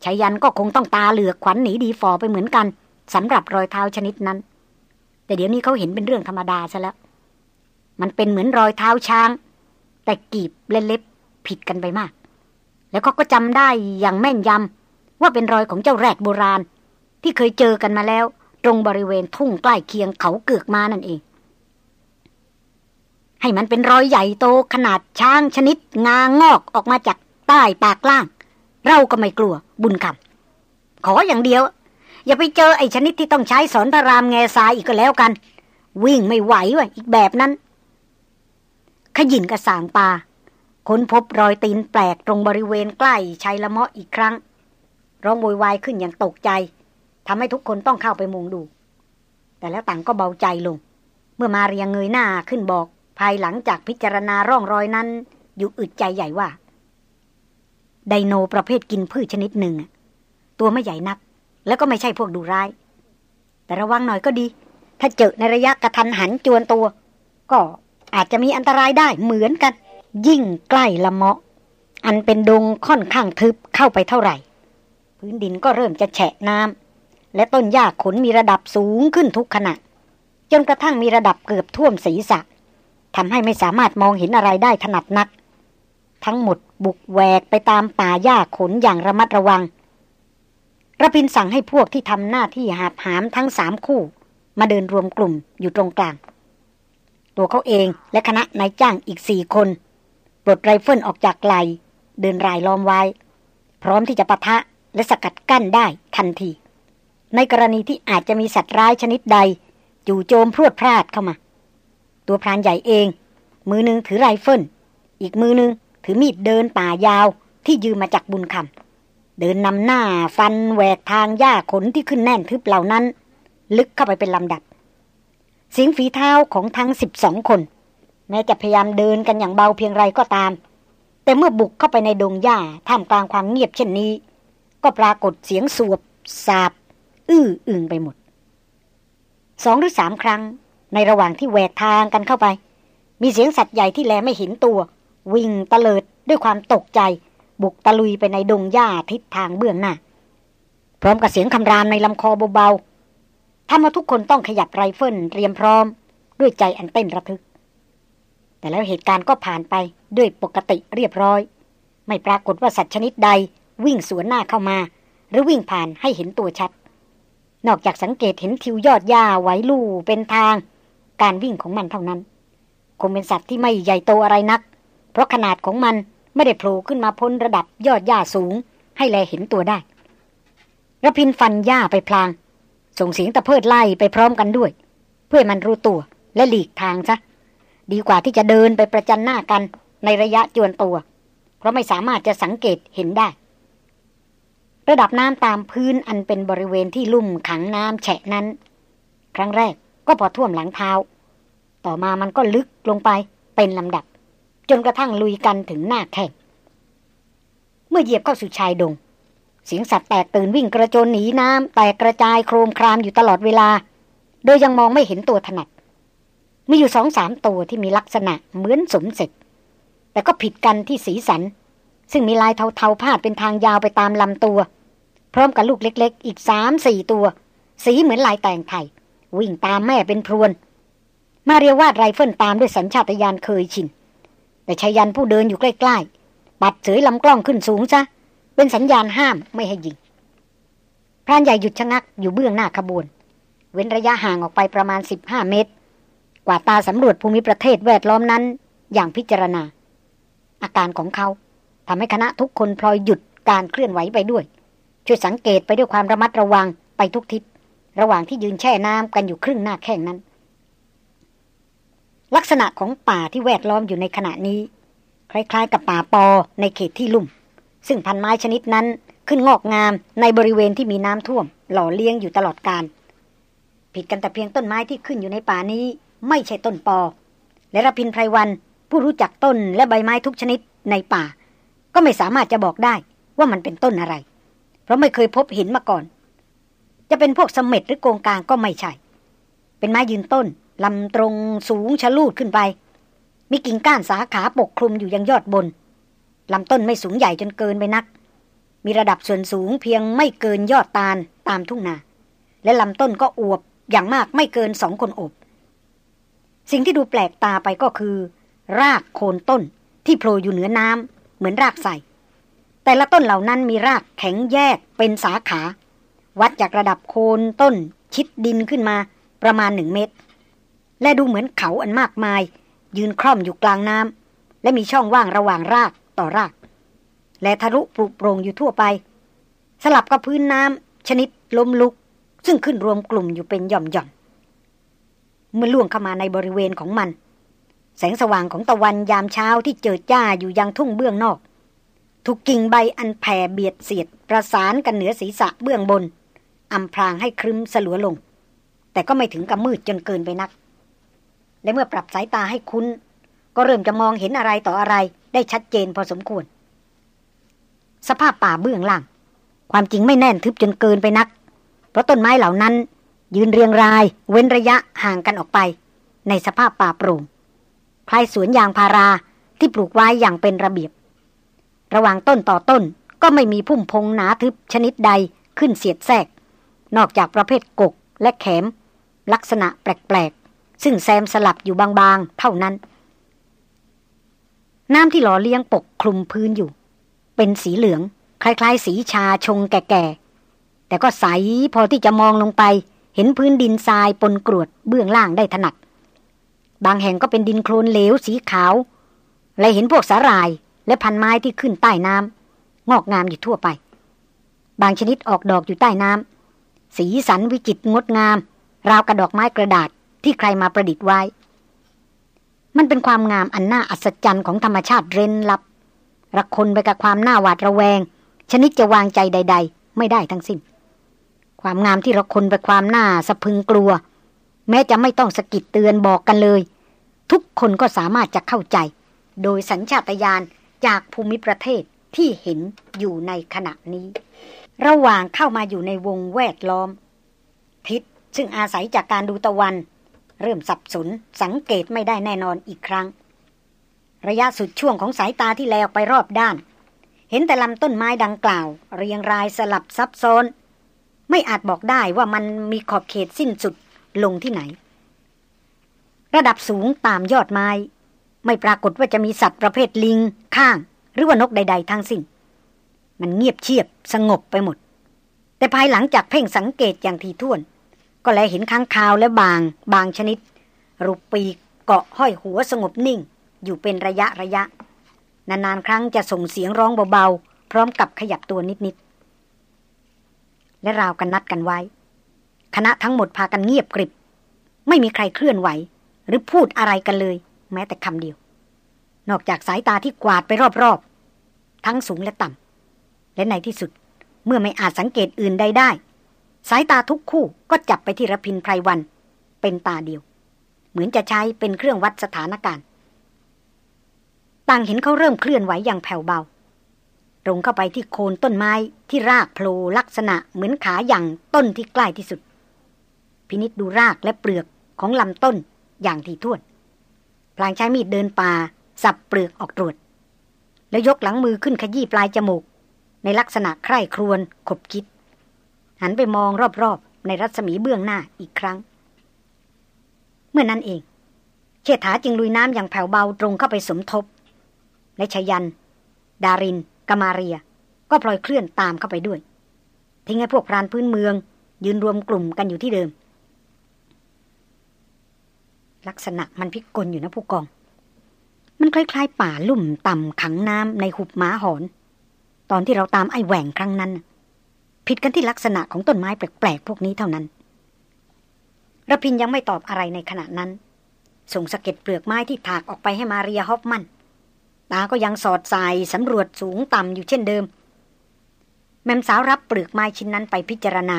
ชายันก็คงต้องตาเหลือกขวัญหนีดีฟอไปเหมือนกันสำหรับรอยเท้าชนิดนั้น แต่เดี๋ยวนี้เขาเห็นเป็นเรื่องธรรมดาซะแล้ว มันเป็นเหมือนรอยเท้าช้าง แต่กีบเล็บผิดกันไปมาก แล้วเขาก็จำได้อย่างแม่นยำว่าเป็นรอยของเจ้าแรดโบราณ ที่เคยเจอกันมาแล้ว ตรงบริเวณทุ่งใกล้เคียงเขาเกือกมานั่นเอง ให้มันเป็นรอยใหญ่โตขนาดช้างชนิด งางอกออกมาจากใต้ปากล่าง เราก็ไม่กลัว บุญคำขออย่างเดียว อย่าไปเจอไอ้ชนิดที่ต้องใช้สอนพระรามแง่ทรายอีกก็แล้วกัน วิ่งไม่ไหววะอีกแบบนั้น ขยินกระสางปา ค้นพบรอยตีนแปลกตรงบริเวณใกล้ชัยละเมาะอีกครั้ง ร้องโวยวายขึ้นอย่างตกใจทำให้ทุกคนต้องเข้าไปมุงดู แต่แล้วต่างก็เบาใจลง เมื่อมาเรียงเงยหน้าขึ้นบอก ภายหลังจากพิจารณาร่องรอยนั้น อยู่อึดใจใหญ่ว่า ไดโนประเภทกินพืชชนิดหนึ่ง ตัวไม่ใหญ่นัก แล้วก็ไม่ใช่พวกดูร้าย แต่ระวังหน่อยก็ดี ถ้าเจอในระยะกระทันหันจวนตัว ก็อาจจะมีอันตรายได้เหมือนกัน ยิ่งใกล้ละเมาะ อันเป็นดงค่อนข้างทึบเข้าไปเท่าไหร่ พื้นดินก็เริ่มจะแฉะน้ำและต้นหญ้าขนมีระดับสูงขึ้นทุกขณะจนกระทั่งมีระดับเกือบท่วมศีรษะทำให้ไม่สามารถมองเห็นอะไรได้ถนัดนัก ทั้งหมดบุกแหวกไปตามป่าหญ้าขนอย่างระมัดระวังระพินสั่งให้พวกที่ทำหน้าที่หาบหามทั้งสามคู่ มาเดินรวมกลุ่มอยู่ตรงกลาง ตัวเขาเองและคณะนายจ้างอีกสี่คนปลดไรเฟิลออกจากไหลเดินรายล้อมไว้ พร้อมที่จะปะทะและสกัดกั้นได้ทันที ในกรณีที่อาจจะมีสัตว์ร้ายชนิดใด จู่โจมพรวดพลาดเข้ามา ตัวพรานใหญ่เอง มือนึงถือไรเฟิลอีกมือนึง ถือมีดเดินป่ายาวที่ยืมมาจากบุญคำเดินนำหน้าฟันแหวกทางหญ้าขนที่ขึ้นแน่นทึบเหล่านั้น ลึกเข้าไปเป็นลำดับ เสียงฝีเท้าของทั้งสิบสองคน แม้จะพยายามเดินกันอย่างเบาเพียงไรก็ตาม แต่เมื่อบุกเข้าไปในดงหญ้าท่ามกลางความเงียบเช่นนี้ ก็ปรากฏเสียงสวบสาบ อื้ออึงไปหมดสองหรือสามครั้งในระหว่างที่แหวกทางกันเข้าไป มีเสียงสัตว์ใหญ่ที่แลไม่เห็นตัว วิ่งเตลิดด้วยความตกใจ บุกตะลุยไปในดงหญ้าทิศทางเบื้องหน้า พร้อมกับเสียงคำรามในลำคอเบาๆทำให้ทุกคนต้องขยับไรเฟิลเตรียมพร้อม ด้วยใจอันเต้นระทึก แต่แล้วเหตุการณ์ก็ผ่านไปด้วยปกติเรียบร้อย ไม่ปรากฏว่าสัตว์ชนิดใดวิ่งสวนหน้าเข้ามา หรือวิ่งผ่านให้เห็นตัวชัด นอกจากสังเกตเห็นทิวยอดหญ้าไหวลู่เป็นทาง การวิ่งของมันเท่านั้น คงเป็นสัตว์ที่ไม่ใหญ่โตอะไรนัก เพราะขนาดของมันไม่ได้โผล่ขึ้นมาพ้นระดับยอดหญ้าสูง ให้แลเห็นตัวได้ระพินฟันหญ้าไปพลาง ส่งเสียงตะเพิดไล่ไปพร้อมกันด้วย เพื่อมันรู้ตัวและหลีกทางซะดีกว่าที่จะเดินไปประจันหน้ากันในระยะจวนตัว เพราะไม่สามารถจะสังเกตเห็นได้ ระดับน้ำตามพื้นอันเป็นบริเวณที่ลุ่มขังน้ำแฉะนั้น ครั้งแรกก็พอท่วมหลังเท้า ต่อมามันก็ลึกลงไปเป็นลำดับ จนกระทั่งลุยกันถึงหน้าแข่ง เมื่อเหยียบเข้าสู่ชายดง เสียงสัตว์แตกตื่นวิ่งกระโจนหนีน้ำแตกกระจายโครมครามอยู่ตลอดเวลา โดยยังมองไม่เห็นตัวถนัด มีอยู่สองสามตัวที่มีลักษณะเหมือนสมเสร็จ แต่ก็ผิดกันที่สีสัน ซึ่งมีลายเทาๆพาดเป็นทางยาวไปตามลำตัว พร้อมกับลูกเล็ก ๆ อีกสามสี่ตัว สีเหมือนลายแต่งไทยวิ่งตามแม่เป็นพรวน มาเรียวาดไรเฟิลตามด้วยสัญชาตญาณเคยชิน แต่ชายันผู้เดินอยู่ใกล้ๆ ปัดเสยลำกล้องขึ้นสูงซะ เป็นสัญญาณห้ามไม่ให้ยิง พรานใหญ่หยุดชะงักอยู่เบื้องหน้าขบวน เว้นระยะห่างออกไปประมาณ 15 เมตร กว่าตาสำรวจภูมิประเทศแวดล้อมนั้น อย่างพิจารณา อาการของเขาทำให้คณะทุกคนพลอยหยุดการเคลื่อนไหวไปด้วย ช่วยสังเกตไปด้วยความระมัดระวังไปทุกทิศ ระหว่างที่ยืนแช่น้ำกันอยู่ครึ่งหน้าแข้งนั้น ลักษณะของป่าที่แวดล้อมอยู่ในขณะนี้ คล้ายๆ กับป่าปอในเขตที่ลุ่ม ซึ่งพันไม้ชนิดนั้นขึ้นงอกงามในบริเวณที่มีน้ำท่วม หล่อเลี้ยงอยู่ตลอดกาลผิดกันแต่เพียงต้นไม้ที่ขึ้นอยู่ในป่านี้ ไม่ใช่ต้นปอ และรพินไพรวันผู้รู้จักต้นและใบไม้ทุกชนิดในป่า ก็ไม่สามารถจะบอกได้ว่ามันเป็นต้นอะไร เพราะไม่เคยพบเห็นมาก่อน จะเป็นพวกสมเม็ดหรือโกงกลางก็ไม่ใช่ เป็นไม้ยืนต้น ลำตรงสูงชะลูดขึ้นไป มีกิ่งก้านสาขาปกคลุมอยู่ยังยอดบนลำต้นไม่สูงใหญ่จนเกินไปนัก มีระดับส่วนสูงเพียงไม่เกินยอดตาลตามทุ่งนา และลำต้นก็อวบอย่างมากไม่เกินสองคนอบ สิ่งที่ดูแปลกตาไปก็คือ รากโคนต้นที่โผล่อยู่เหนือน้ำเหมือนรากใสแต่ละต้นเหล่านั้นมีรากแข็งแยกเป็นสาขา วัดจากระดับโคนต้นชิดดินขึ้นมาประมาณหนึ่งเมตร และดูเหมือนเขาอันมากมาย ยืนคล่อมอยู่กลางน้ำและมีช่องว่างระหว่างรากต่อราก และทะลุปลุกโปรงอยู่ทั่วไป สลับกับพื้นน้ำชนิดล้มลุก ซึ่งขึ้นรวมกลุ่มอยู่เป็นหย่อมๆเมื่อล่วงเข้ามาในบริเวณของมัน แสงสว่างของตะวันยามเช้าที่เจิดจ้าอยู่ยังทุ่งเบื้องนอกถูกกิ่งใบอันแผ่เบียดเสียดประสานกันเหนือศีรษะเบื้องบนอำพรางให้ครึ้มสลัวลง แต่ก็ไม่ถึงกับมืดจนเกินไปนัก และเมื่อปรับสายตาให้คุ้น ก็เริ่มจะมองเห็นอะไรต่ออะไรได้ชัดเจนพอสมควร สภาพป่าเบื้องล่าง ความจริงไม่แน่นทึบจนเกินไปนัก เพราะต้นไม้เหล่านั้น ยืนเรียงราย เว้นระยะห่างกันออกไป ในสภาพป่าโปร่งคล้ายสวนยางพาราที่ปลูกไว้อย่างเป็นระเบียบ ระหว่างต้นต่อต้นก็ไม่มีพุ่มพงหนาทึบชนิดใดขึ้นเสียดแทรก นอกจากประเภทกกและแขม ลักษณะแปลก ซึ่งแซมสลับอยู่บางๆ เท่านั้น น้ำที่หล่อเลี้ยงปกคลุมพื้นอยู่ เป็นสีเหลือง คล้ายๆ สีชาชงแก่ๆ แต่ก็ใสพอที่จะมองลงไป เห็นพื้นดินทรายปนกรวดเบื้องล่างได้ถนัด บางแห่งก็เป็นดินโคลนเหลวสีขาว และเห็นพวกสาหร่ายและพันไม้ที่ขึ้นใต้น้ำงอกงามอยู่ทั่วไป บางชนิดออกดอกอยู่ใต้น้ำสีสันวิจิตรงดงาม ราวกระดอกไม้กระดาษ ที่ใครมาประดิษฐ์ไว้ มันเป็นความงามอันน่าอัศจรรย์ของธรรมชาติเร้นลับระคนไปกับความน่าหวาดระแวง ชนิดจะวางใจใด ๆ ไม่ได้ทั้งสิ้น ความงามที่ระคนไปความน่าสะพึงกลัว แม้จะไม่ต้องสกิดเตือนบอกกันเลย ทุกคนก็สามารถจะเข้าใจ โดยสัญชาตญาณจากภูมิประเทศที่เห็นอยู่ในขณะนี้ ระหว่างเข้ามาอยู่ในวงแวดล้อม ทิศซึ่งอาศัยจากการดูตะวัน เริ่มสับสนสังเกตไม่ได้แน่นอนอีกครั้ง ระยะสุดช่วงของสายตาที่แลออกไปรอบด้าน เห็นแต่ลำต้นไม้ดังกล่าว เรียงรายสลับซับซ้อน ไม่อาจบอกได้ว่ามันมีขอบเขตสิ้นสุดลงที่ไหน ระดับสูงตามยอดไม้ ไม่ปรากฏว่าจะมีสัตว์ประเภทลิง ข้าง หรือว่านกใด ๆ ทั้งสิ้น มันเงียบเชียบสงบไปหมด แต่ภายหลังจากเพ่งสังเกตอย่างทีท่วน ก็แลเห็นค้างคาวและบาง บางชนิด รูปปีกเกาะห้อยหัวสงบนิ่ง อยู่เป็นระยะระยะ นานๆครั้งจะส่งเสียงร้องเบาๆ พร้อมกับขยับตัวนิดๆ และราวกันนัดกันไว้ คณะทั้งหมดพากันเงียบกริบ ไม่มีใครเคลื่อนไหว หรือพูดอะไรกันเลย แม้แต่คำเดียว นอกจากสายตาที่กวาดไปรอบๆ ทั้งสูงและต่ำและในที่สุดเมื่อไม่อาจสังเกตอื่นใดได้ สายตาทุกคู่ก็จับไปที่ระพินไพรวัน เป็นตาเดียว เหมือนจะใช้เป็นเครื่องวัดสถานการณ์ ต่างเห็นเขาเริ่มเคลื่อนไหวอย่างแผ่วเบาตรงเข้าไปที่โคนต้นไม้ที่รากโผล่ลักษณะเหมือนขาอย่างต้นที่ใกล้ที่สุด พินิษดูรากและเปลือกของลำต้นอย่างที่ทวนพลางใช้มีดเดินป่า สับเปลือกออกตรวจ แล้วยกหลังมือขึ้นขยี้ปลายจมูก ในลักษณะใคร่ครวญขบคิด หันไปมองรอบๆ ในรัศมีเบื้องหน้าอีกครั้ง เมื่อนั้นเอง เชษฐาจึงลุยน้ำอย่างแผ่วเบาตรงเข้าไปสมทบ และชยัน ดารินกามาเรีย ก็พลอยเคลื่อนตามเข้าไปด้วย ทิ้งให้พวกพรานพื้นเมือง ยืนรวมกลุ่มกันอยู่ที่เดิม ลักษณะมันพิกลอยู่นะผู้กอง มันคล้ายๆ ป่าลุ่มต่ำขังน้ำในหุบหมาหอน ตอนที่เราตามไอ้แหว่งครั้งนั้น ผิดกันที่ลักษณะของต้นไม้แปลกๆพวกนี้เท่านั้นระพินยังไม่ตอบอะไรในขณะนั้น ส่งสะเก็ดเปลือกไม้ที่ถากออกไปให้มาเรียฮอฟมันตาก็ยังสอดสายสำรวจสูงต่ำอยู่เช่นเดิม แม่สาวรับเปลือกไม้ชิ้นนั้นไปพิจารณา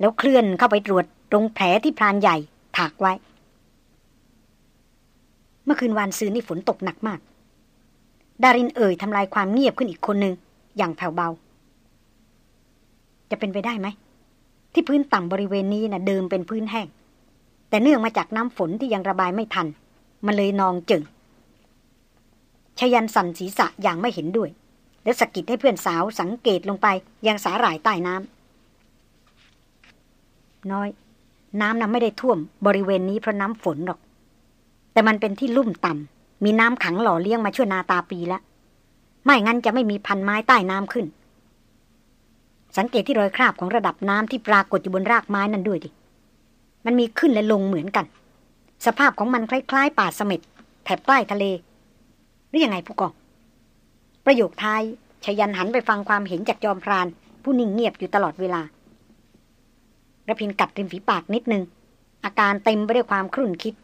แล้วเคลื่อนเข้าไปตรวจตรงแผลที่พรานใหญ่ถากไว้ เมื่อคืนวานซืนนี่ฝนตกหนักมาก ดารินเอ่ยทำลายความเงียบขึ้นอีกคนหนึ่งอย่างแผ่วเบา จะเป็นไปได้ไหม ที่พื้นต่ำบริเวณนี้นะ่ะเดิมเป็นพื้นแห้ง แต่เนื่องมาจากน้ำฝนที่ยังระบายไม่ทัน มันเลยนองจึงชยันสั่นศีรษะอย่างไม่เห็นด้วย แล้วสกิดให้เพื่อนสาวสังเกตลงไปยังสาหร่ายใต้น้ำน้อย น้ำน่ะไม่ได้ท่วมบริเวณนี้เพราะน้ำฝนหรอก แต่มันเป็นที่ลุ่มต่ำมีน้ำขังหล่อเลี้ยงมาช่วนาตาปีแล้วไม่งั้นจะไม่มีพันไม้ใต้น้ำขึ้น สังเกตที่รอยคราบของระดับน้ำที่ปรากฏอยู่บนรากไม้นั่นด้วยดิ มันมีขึ้นและลงเหมือนกัน สภาพของมันคล้ายๆ ป่าเสม็ดแถบใต้ทะเล หรืออยังไงผู้กอง ประโยคท้ายชยันหันไปฟังความเห็นจากจอมพราน ผู้นิ่งเงียบอยู่ตลอดเวลาระพินกัดริมฝีปากนิดนึง อาการเต็มไปด้วยความครุ่นคิด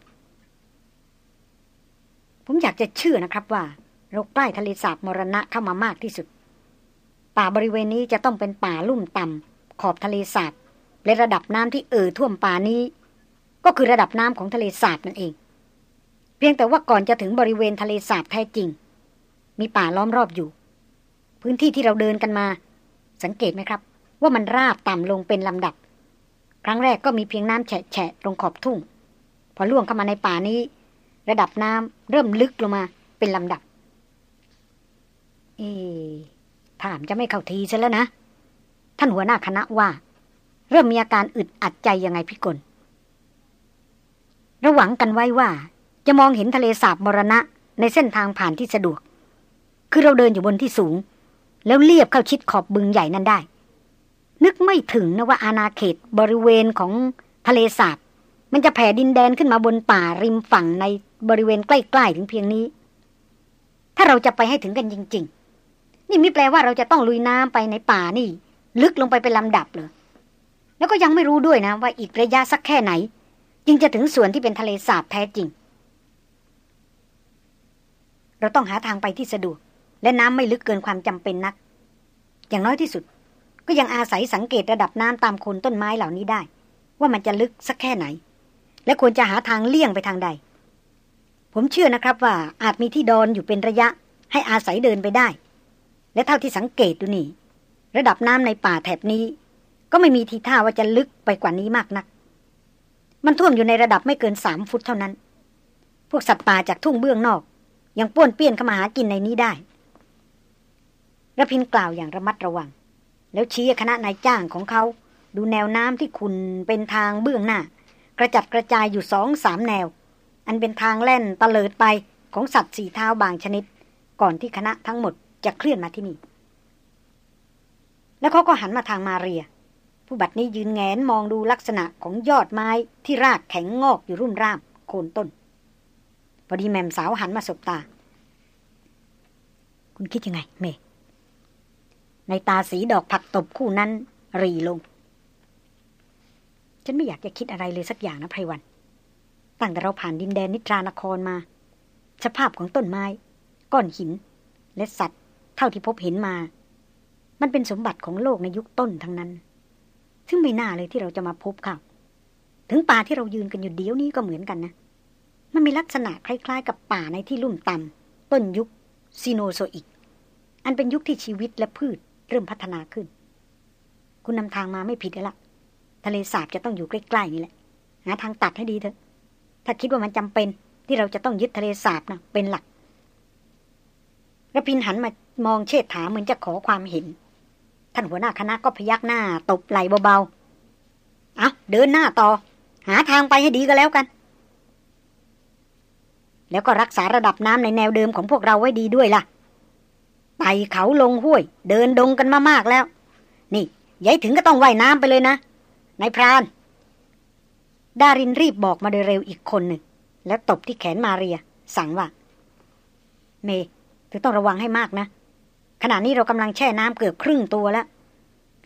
ผมอยากจะเชื่อนะครับว่า เราใกล้ทะเลสาบมรณะเข้ามามากที่สุด ป่าบริเวณนี้จะต้องเป็นป่าลุ่มต่ำขอบทะเลสาบและระดับน้ำที่เอ่อท่วมป่านี้ ก็คือระดับน้ำของทะเลสาบนั่นเอง เพียงแต่ว่าก่อนจะถึงบริเวณทะเลสาบแท้จริง มีป่าล้อมรอบอยู่ พื้นที่ที่เราเดินกันมา สังเกตไหมครับ ว่ามันราบต่ำลงเป็นลำดับ ครั้งแรกก็มีเพียงน้ำแฉะตรงขอบทุ่ง พอล่วงเข้ามาในป่านี้ ระดับน้ำเริ่มลึกลงมาเป็นลำดับ เอ ถามจะไม่เข้าทีซะแล้วนะ ท่านหัวหน้าคณะว่า เริ่มมีอาการอึดอัดใจยังไงพิกลระหวังกันไว้ว่า จะมองเห็นทะเลสาบมรณะในเส้นทางผ่านที่สะดวก คือเราเดินอยู่บนที่สูง แล้วเลียบเข้าชิดขอบบึงใหญ่นั้นได้ นึกไม่ถึงนะว่าอาณาเขตบริเวณของทะเลสาบ มันจะแผ่ดินแดนขึ้นมาบนป่าริมฝั่งในบริเวณใกล้ ๆ ถึงเพียงนี้ ถ้าเราจะไปให้ถึงกันจริง ๆ นี่ไม่แปลว่าเราจะต้องลุยน้ำไปในป่านี่ ลึกลงไปเป็นลำดับเลย แล้วก็ยังไม่รู้ด้วยนะว่าอีกระยะสักแค่ไหน จึงจะถึงส่วนที่เป็นทะเลสาบแท้จริง เราต้องหาทางไปที่สะดวก และน้ำไม่ลึกเกินความจำเป็นนัก อย่างน้อยที่สุด ก็ยังอาศัยสังเกตระดับน้ำตามคนต้นไม้เหล่านี้ได้ ว่ามันจะลึกสักแค่ไหน และควรจะหาทางเลี่ยงไปทางใด ผมเชื่อนะครับว่าอาจมีที่ดอนอยู่เป็นระยะ ให้อาศัยเดินไปได้ และเท่าที่สังเกตดูนี่ ระดับน้ำในป่าแถบนี้ ก็ไม่มีทีท่าว่าจะลึกไปกว่านี้มากนัก มันท่วมอยู่ในระดับไม่เกินสามฟุตเท่านั้น พวกสัตว์ป่าจากทุ่งเบื้องนอก ยังป้วนเปี้ยนเข้ามาหากินในนี้ได้ระพินกล่าวอย่างระมัดระวัง แล้วชี้คณะนายจ้างของเขา ดูแนวน้ำที่ขุนเป็นทางเบื้องหน้า กระจัดกระจายอยู่สองสามแนว อันเป็นทางแล่นตะเลิดไปของสัตว์สีเท้าบางชนิด ก่อนที่คณะทั้งหมด จะเคลื่อนมาที่นี่ แล้วเขาก็หันมาทางมาเรีย ผู้บัดนี้ยืนแงนมองดูลักษณะของยอดไม้ที่รากแข็งงอกอยู่รุ่มร่าม โคนต้น พอดีแม่มสาวหันมาสบตา คุณคิดยังไง เมในตาสีดอกผักตบคู่นั้น รีลง ฉันไม่อยากจะคิดอะไรเลยสักอย่างนะไพวัน ตั้งแต่เราผ่านดินแดนนิทรานครมา สภาพของต้นไม้ ก้อนหิน และสัตว์ เท่าที่พบเห็นมา มันเป็นสมบัติของโลกในยุคต้นทั้งนั้น ซึ่งไม่น่าเลยที่เราจะมาพบเขาถึงป่าที่เรายืนกันอยู่เดียวนี้ก็เหมือนกันนะ มันมีลักษณะคล้ายๆ กับป่าในที่ลุ่มต่ำต้นยุคซีโนโซอิก อันเป็นยุคที่ชีวิตและพืชเริ่มพัฒนาขึ้น คุณนำทางมาไม่ผิดแล้วละทะเลสาบจะต้องอยู่ใกล้ๆนี่แหละหาทางตัดให้ดีเถอะ ถ้าคิดว่ามันจำเป็นที่เราจะต้องยึดทะเลสาบนะเป็นหลัก ระพินหันมามองเชิดถาเหมือนจะขอความเห็น ท่านหัวหน้าคณะก็พยักหน้า ตบไหลเบาๆเอาเดินหน้าต่อ หาทางไปให้ดีก็แล้วกัน แล้วก็รักษาระดับน้ำในแนวเดิมของพวกเราไว้ดีด้วยล่ะไต่เขาลงห้วย เดินดงกันมามากแล้ว นี่ยัยถึงก็ต้องว่ายน้ำไปเลยนะนายพราน ดารินรีบบอกมาโดยเร็วอีกคนหนึ่ง แล้วตบที่แขนมาเรีย สั่งว่า เม เธอต้องระวังให้มากนะ ขณะนี้เรากำลังแช่น้ำเกือบครึ่งตัวแล้ว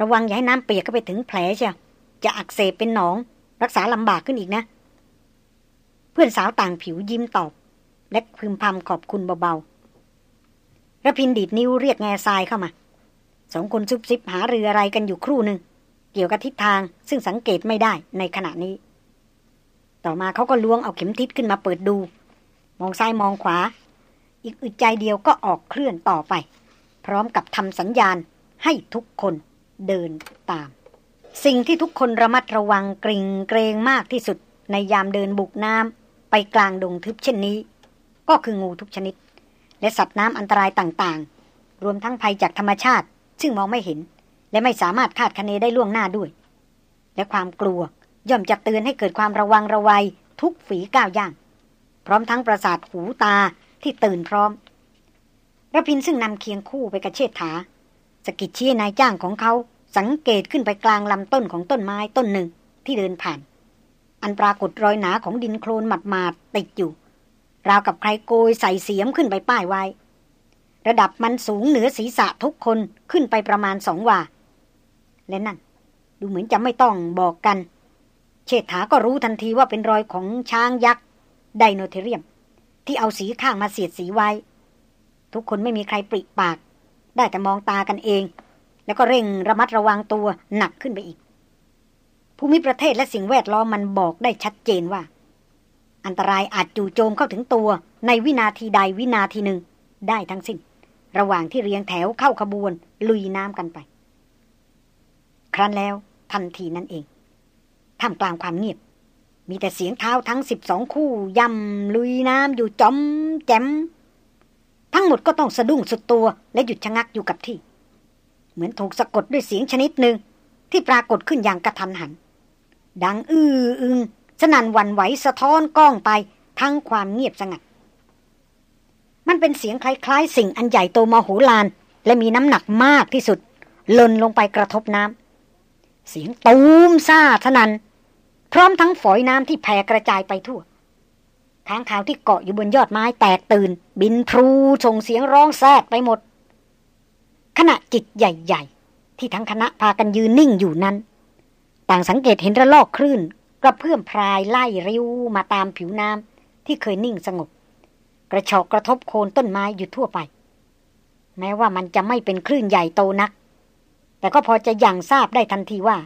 ระวังอย่าให้น้ำเปียกก็ไปถึงแผลเชียวจะอักเสบเป็นหนอง รักษาลำบากขึ้นอีกนะ เพื่อนสาวต่างผิวยิ้มตอบ และพึมพำขอบคุณเบาๆระพินดีดนิ้วเรียกแง่ทรายเข้ามาสองคนซุบซิบหาเรืออะไรกันอยู่ครู่หนึ่งเกี่ยวกับทิศทางซึ่งสังเกตไม่ได้ในขณะนี้ ต่อมาเขาก็ล้วงเอาเข็มทิศขึ้นมาเปิดดู มองซ้ายมองขวา อีกอึดใจเดียวก็ออกเคลื่อนต่อไป พร้อมกับทำสัญญาณให้ทุกคนเดินตาม สิ่งที่ทุกคนระมัดระวังกริ่งเกรงมากที่สุดในยามเดินบุกน้ำไปกลางดงทึบเช่นนี้ ก็คืองูทุกชนิด และสัตว์น้ำอันตรายต่างๆ รวมทั้งภัยจากธรรมชาติ ซึ่งมองไม่เห็น และไม่สามารถคาดคะเนได้ล่วงหน้าด้วย และความกลัวย่อมจะเตือนให้เกิดความระวังระวัยทุกฝีก้าวย่าง พร้อมทั้งประสาทหูตา ที่ตื่นพร้อมระพินซึ่งนำเคียงคู่ไปกับเชษฐาสกิดชี้นายจ้างของเขาสังเกตขึ้นไปกลางลำต้นของต้นไม้ต้นหนึ่งที่เดินผ่าน อันปรากฏรอยหนาของดินโคลนหมาดๆติดอยู่ ราวกับใครโกยใส่เสียมขึ้นไปป้ายไว้ ระดับมันสูงเหนือศีรษะทุกคนขึ้นไปประมาณสองวาและนั่น ดูเหมือนจะไม่ต้องบอกกัน เชษฐาก็รู้ทันทีว่าเป็นรอยของช้างยักษ์ไดโนเทเรียม ที่เอาสีข้างมาเสียดสีไว้ ทุกคนไม่มีใครปริปาก ได้แต่มองตากันเอง แล้วก็เร่งระมัดระวังตัวหนักขึ้นไปอีก ภูมิประเทศและสิ่งแวดล้อมมันบอกได้ชัดเจนว่า อันตรายอาจจู่โจมเข้าถึงตัว ในวินาทีใดวินาทีหนึ่งได้ทั้งสิ้น ระหว่างที่เรียงแถวเข้าขบวน ลุยน้ำกันไป ครั้นแล้วทันทีนั่นเองท่ามกลางความเงียบ มีแต่เสียงเท้าทั้งสิบสองคู่ย่ำลุยน้ำอยู่จอมแจม ทั้งหมดก็ต้องสะดุ้งสุดตัวและหยุดชะงักอยู่กับที่ เหมือนถูกสะกดด้วยเสียงชนิดหนึ่งที่ปรากฏขึ้นอย่างกระทันหัน ดังอื้ออึงสนั่นวันไหวสะท้อนกล้องไปทั้งความเงียบสงัด มันเป็นเสียงคล้ายๆ สิ่งอันใหญ่โตมโหฬารและมีน้ำหนักมากที่สุดลนลงไปกระทบน้ำเสียงตูมซ่าทนัน พร้อมทั้งฝอยน้ำที่แผ่กระจายไปทั่วค้างขาวที่เกาะอยู่บนยอดไม้แตกตื่น บินพลูส่งเสียงร้องแซดไปหมด ขณะจิตใหญ่ ๆ ที่ทั้งคณะพากันยืนนิ่งอยู่นั้น ต่างสังเกตเห็นระลอกคลื่นกระเพื่อมพรายไล่ริ้วมาตามผิวน้ำที่เคยนิ่งสงบ กระชอกกระทบโคนต้นไม้อยู่ทั่วไป แม้ว่ามันจะไม่เป็นคลื่นใหญ่โตนัก แต่ก็พอจะยังทราบได้ทันทีว่า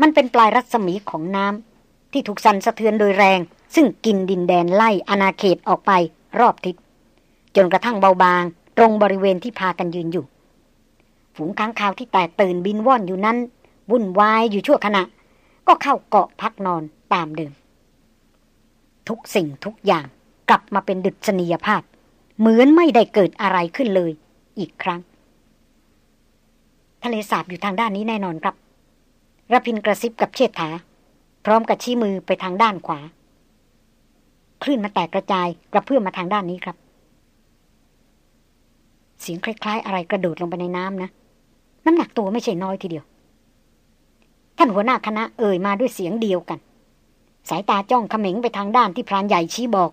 มันเป็นปลายรัศมีของน้ำที่ถูกสั่นสะเทือนโดยแรง ซึ่งกินดินแดนไล่อาณาเขตออกไปรอบทิศจนกระทั่งเบาบาง ตรงบริเวณที่พากันยืนอยู่ ฝูงค้างคาวที่แตกตื่นบินว่อนอยู่นั้นวุ่นวายอยู่ชั่วขณะ ก็เข้าเกาะพักนอนตามเดิม ทุกสิ่งทุกอย่างกลับมาเป็นดุษณียภาพ เหมือนไม่ได้เกิดอะไรขึ้นเลย อีกครั้ง ทะเลสาบอยู่ทางด้านนี้แน่นอนครับ ระพินกระซิบกับเชษฐา พร้อมกับชี้มือไปทางด้านขวา คลื่นมาแตกกระจายกระเพื่อมมาทางด้านนี้ครับ เสียงคล้าย ๆ อะไรกระโดดลงไปในน้ำนะ น้ำหนักตัวไม่ใช่น้อยทีเดียว ท่านหัวหน้าคณะเอ่ยมาด้วยเสียงเดียวกัน สายตาจ้องเขม็งไปทางด้านที่พรานใหญ่ชี้บอก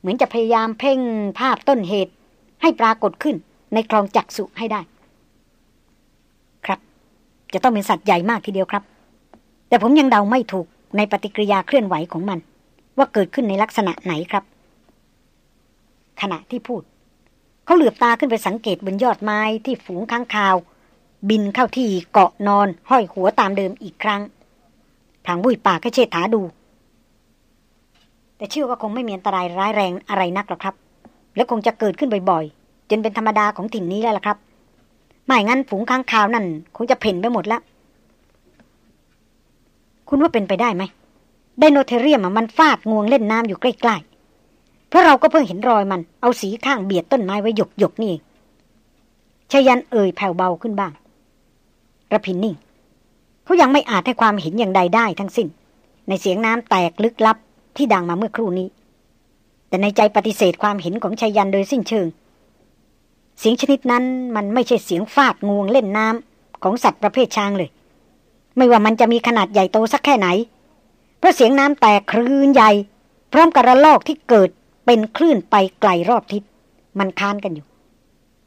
เหมือนจะพยายามเพ่งภาพต้นเหตุให้ปรากฏขึ้นในคลองจักสุให้ได้ จะต้องเป็นสัตว์ใหญ่มากทีเดียวครับ แต่ผมยังเดาไม่ถูกในปฏิกิริยาเคลื่อนไหวของมัน ว่าเกิดขึ้นในลักษณะไหนครับ ขณะที่พูด เขาเหลือบตาขึ้นไปสังเกตบนยอดไม้ที่ฝูงค้างคาว บินเข้าที่เกาะนอน ห้อยหัวตามเดิมอีกครั้งทางบุยปากก็เชิดถาดู แต่เชื่อว่าคงไม่มีอันตรายร้ายแรงอะไรนักหรอกครับ และคงจะเกิดขึ้นบ่อยๆจนเป็นธรรมดาของถิ่นนี้แล้วล่ะครับ ไม่งั้นฝูงค้างคาวนั่นคงจะเพ่นไปหมดแล้ว คุณว่าเป็นไปได้ไหมไดโนเทเรียมมันฟาดงวงเล่นน้ำอยู่ใกล้ๆ เพราะเราก็เพิ่งเห็นรอยมัน เอาสีข้างเบียดต้นไม้ไว้หยกหยกนี่ชยันเอ่ยแผ่วเบาขึ้นบ้างระพินนิ่งเขายังไม่อาจให้ความเห็นอย่างใดได้ทั้งสิ้น ในเสียงน้ำแตกลึกลับที่ดังมาเมื่อครู่นี้ แต่ในใจปฏิเสธความเห็นของชายันโดยสิ้นเชิง เสียงชนิดนั้นมันไม่ใช่เสียงฟาดงวงเล่นน้ำของสัตว์ประเภทช้างเลย ไม่ว่ามันจะมีขนาดใหญ่โตสักแค่ไหน เพราะเสียงน้ำแตกคลื่นใหญ่ พร้อมกับระลอกที่เกิดเป็นคลื่นไปไกลรอบทิศ มันค้านกันอยู่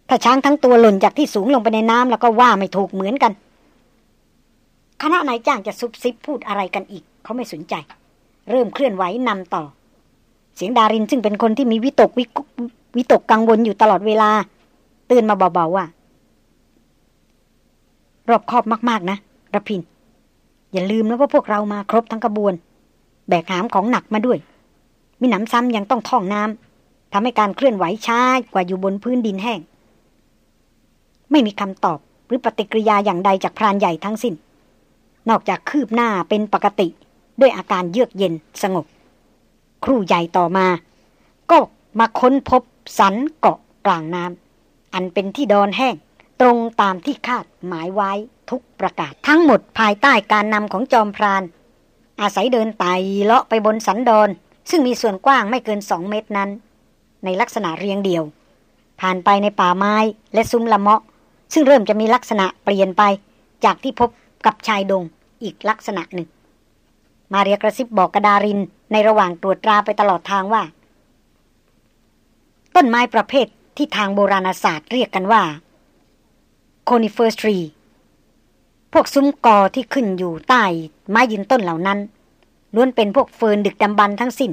ถ้าช้างทั้งตัวหล่นจากที่สูงลงไปในน้ำแล้วก็ว่าไม่ถูกเหมือนกัน คณะนายจ้างจะซุบซิบพูดอะไรกันอีก เขาไม่สนใจ เริ่มเคลื่อนไหวนำต่อ เสียงดารินซึ่งเป็นคนที่มีวิตกวิวิตกกังวลอยู่ตลอดเวลา เตือนมาเบาๆว่า รอบคอบมาก ๆ นะระพิน อย่าลืมนะว่าพวกเรามาครบทั้งกระบวน แบกหามของหนักมาด้วย มีหนำซ้ำยังต้องท่องน้ำทำให้การเคลื่อนไหวช้ากว่าอยู่บนพื้นดินแห้ง ไม่มีคำตอบหรือปฏิกิริยาอย่างใดจากพรานใหญ่ทั้งสิ้น นอกจากคืบหน้าเป็นปกติ ด้วยอาการเยือกเย็นสงบ ครู่ใหญ่ต่อมา ก็มาค้นพบสันเกาะกลางน้ำ อันเป็นที่ดอนแห้ง ตรงตามที่คาดหมายไว้ทุกประกาศทั้งหมดภายใต้การนำของจอมพราน อาศัยเดินไต่เลาะไปบนสันดอน ซึ่งมีส่วนกว้างไม่เกินสองเมตรนั้น ในลักษณะเรียงเดี่ยว ผ่านไปในป่าไม้และซุ้มละเมาะ ซึ่งเริ่มจะมีลักษณะเปลี่ยนไปจากที่พบกับชายดงอีกลักษณะหนึ่ง มาเรียกระซิบบอกกระดารินในระหว่างตรวจตราไปตลอดทางว่า ต้นไม้ประเภท ที่ทางโบราณศาสตร์เรียกกันว่า conifer tree พวกซุ้มกอที่ขึ้นอยู่ใต้ไม้ยืนต้นเหล่านั้นล้วนเป็นพวกเฟิร์นดึกดำบรรทั้งสิน้น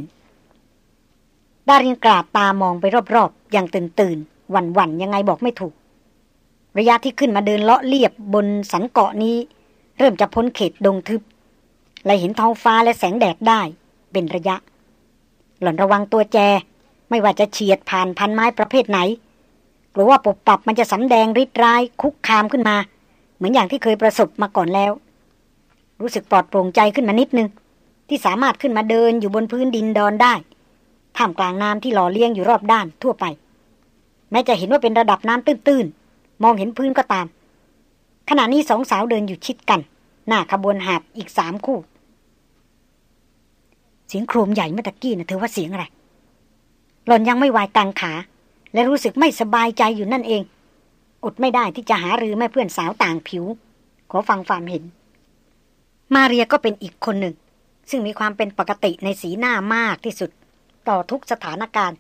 ดารินกราบตามองไปรอบๆ อย่างตื่นตื่นหวั่นหวั่นยังไงบอกไม่ถูก ระยะที่ขึ้นมาเดินเลาะเลียบบนสันเกาะนี้ เริ่มจะพ้นเขตดงทึบ และเห็นท้องฟ้าและแสงแดดได้เป็นระยะ หล่อนระวังตัวแจ ไม่ว่าจะเฉียดผ่านพันไม้ประเภทไหน หรือว่าปบปับมันจะสำแดงริดร้ายคุกคามขึ้นมา เหมือนอย่างที่เคยประสบมาก่อนแล้ว รู้สึกปลอดโปร่งใจขึ้นมานิดนึง ที่สามารถขึ้นมาเดินอยู่บนพื้นดินดอนได้ท่ามกลางน้ำที่หล่อเลี้ยงอยู่รอบด้านทั่วไป แม้จะเห็นว่าเป็นระดับน้ำตื้นๆ มองเห็นพื้นก็ตาม ขณะนี้สองสาวเดินอยู่ชิดกัน หน้าขบวนหาบอีกสามคู่ เสียงโครมใหญ่เมื่อตะกี้นะเธอว่าเสียงอะไร หล่อนยังไม่วายตังขา และรู้สึกไม่สบายใจอยู่นั่นเอง อดไม่ได้ที่จะหารือแม่เพื่อนสาวต่างผิว ขอฟังความเห็น มาเรียก็เป็นอีกคนหนึ่ง ซึ่งมีความเป็นปกติในสีหน้ามากที่สุด ต่อทุกสถานการณ์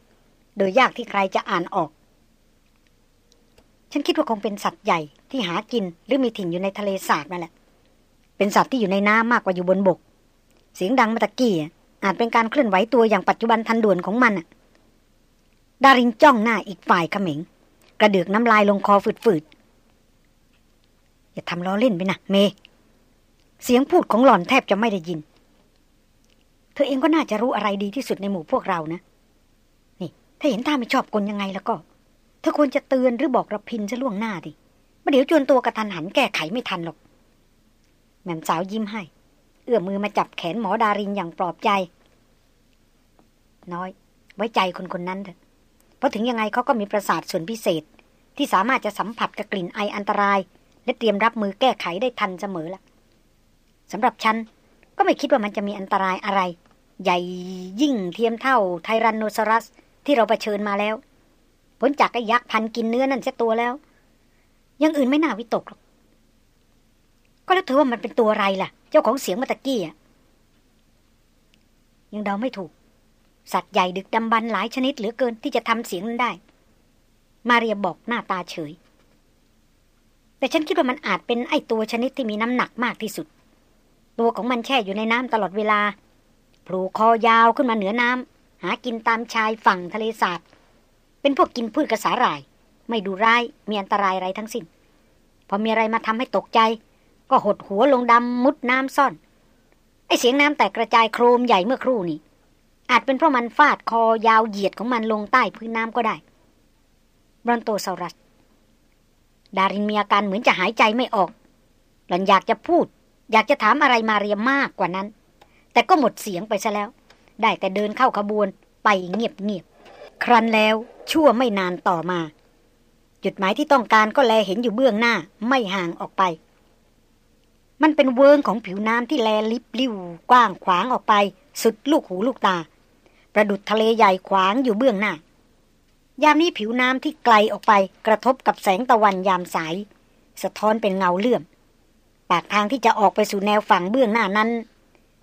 โดยยากที่ใครจะอ่านออก ฉันคิดว่าคงเป็นสัตว์ใหญ่ที่หากินหรือมีถิ่นอยู่ในทะเลสาบนั่นแหละ เป็นสัตว์ที่อยู่ในน้ำมากกว่าอยู่บนบก เสียงดังมาตะกี้อาจเป็นการเคลื่อนไหวตัวอย่างปัจจุบันทันด่วนของมัน ดารินจ้องหน้าอีกฝ่ายเขม็ง กระเดือกน้ำลายลงคอฝืดๆ อย่าทำล้อเล่นไปนะเม เสียงพูดของหล่อนแทบจะไม่ได้ยิน เธอเองก็น่าจะรู้อะไรดีที่สุดในหมู่พวกเรานะ นี่ ถ้าเห็นท่าไม่ชอบกลยังไงแล้วก็ เธอควรจะเตือนหรือบอกระพินซะล่วงหน้าดิมาเดี๋ยวจวนตัวกระทันหันแก้ไขไม่ทันหรอก แม่สาวยิ้มให้ เอื้อมมือมาจับแขนหมอดารินอย่างปลอบใจ น้อย ไว้ใจคนคนนั้นเถอะ เพราะถึงยังไงเขาก็มีประสาทส่วนพิเศษ ที่สามารถจะสัมผัสกับกลิ่นไออันตราย และเตรียมรับมือแก้ไขได้ทันเสมอละสำหรับฉันก็ไม่คิดว่ามันจะมีอันตรายอะไร ใหญ่ยิ่งเทียมเท่าไทรันโนซอรัส ที่เราเผชิญมาแล้วพ้นจากไอ้ยักษ์พันกินเนื้อนั่นเสียตัวแล้วยังอื่นไม่น่าวิตกหรอกก็แล้วเธอว่ามันเป็นตัวอะไรล่ะ เจ้าของเสียงมาตะกี้อะยังเดาไม่ถูก สัตว์ใหญ่ดึกดำบรรหลายชนิดเหลือเกินที่จะทำเสียงนั้นได้ มาเรียบอกหน้าตาเฉย แต่ฉันคิดว่ามันอาจเป็นไอตัวชนิดที่มีน้ำหนักมากที่สุด ตัวของมันแช่อยู่ในน้ำตลอดเวลาโผล่คอยาวขึ้นมาเหนือน้ำหากินตามชายฝั่งทะเลสาบ เป็นพวกกินพืชกระสาหร่าย ไม่ดูร้ายมีอันตรายอะไรทั้งสิ้น พอมีอะไรมาทำให้ตกใจ ก็หดหัวลงดำมุดน้ำซ่อนไอเสียงน้ำแตกกระจายโครมใหญ่เมื่อครู่นี้ อาจเป็นเพราะมันฟาดคอยาวเหยียดของมันลงใต้พื้นน้ำก็ได้บรอนโตซารัส ดารินมีอาการเหมือนจะหายใจไม่ออก หล่อนอยากจะพูด อยากจะถามอะไรมาเรียมากกว่านั้น แต่ก็หมดเสียงไปซะแล้ว ได้แต่เดินเข้าขบวนไปเงียบเงียบครั้นแล้วชั่วไม่นานต่อมา จุดหมายที่ต้องการก็แลเห็นอยู่เบื้องหน้าไม่ห่างออกไป มันเป็นเวิงของผิวน้ำที่แลลิบลิ่วกว้างขวางออกไป สุดลูกหูลูกตา ประดุดทะเลใหญ่ขวางอยู่เบื้องหน้า ยามนี้ผิวน้ำที่ไกลออกไปกระทบกับแสงตะวันยามสาย สะท้อนเป็นเงาเลื่อม ปากทางที่จะออกไปสู่แนวฝั่งเบื้องหน้านั้น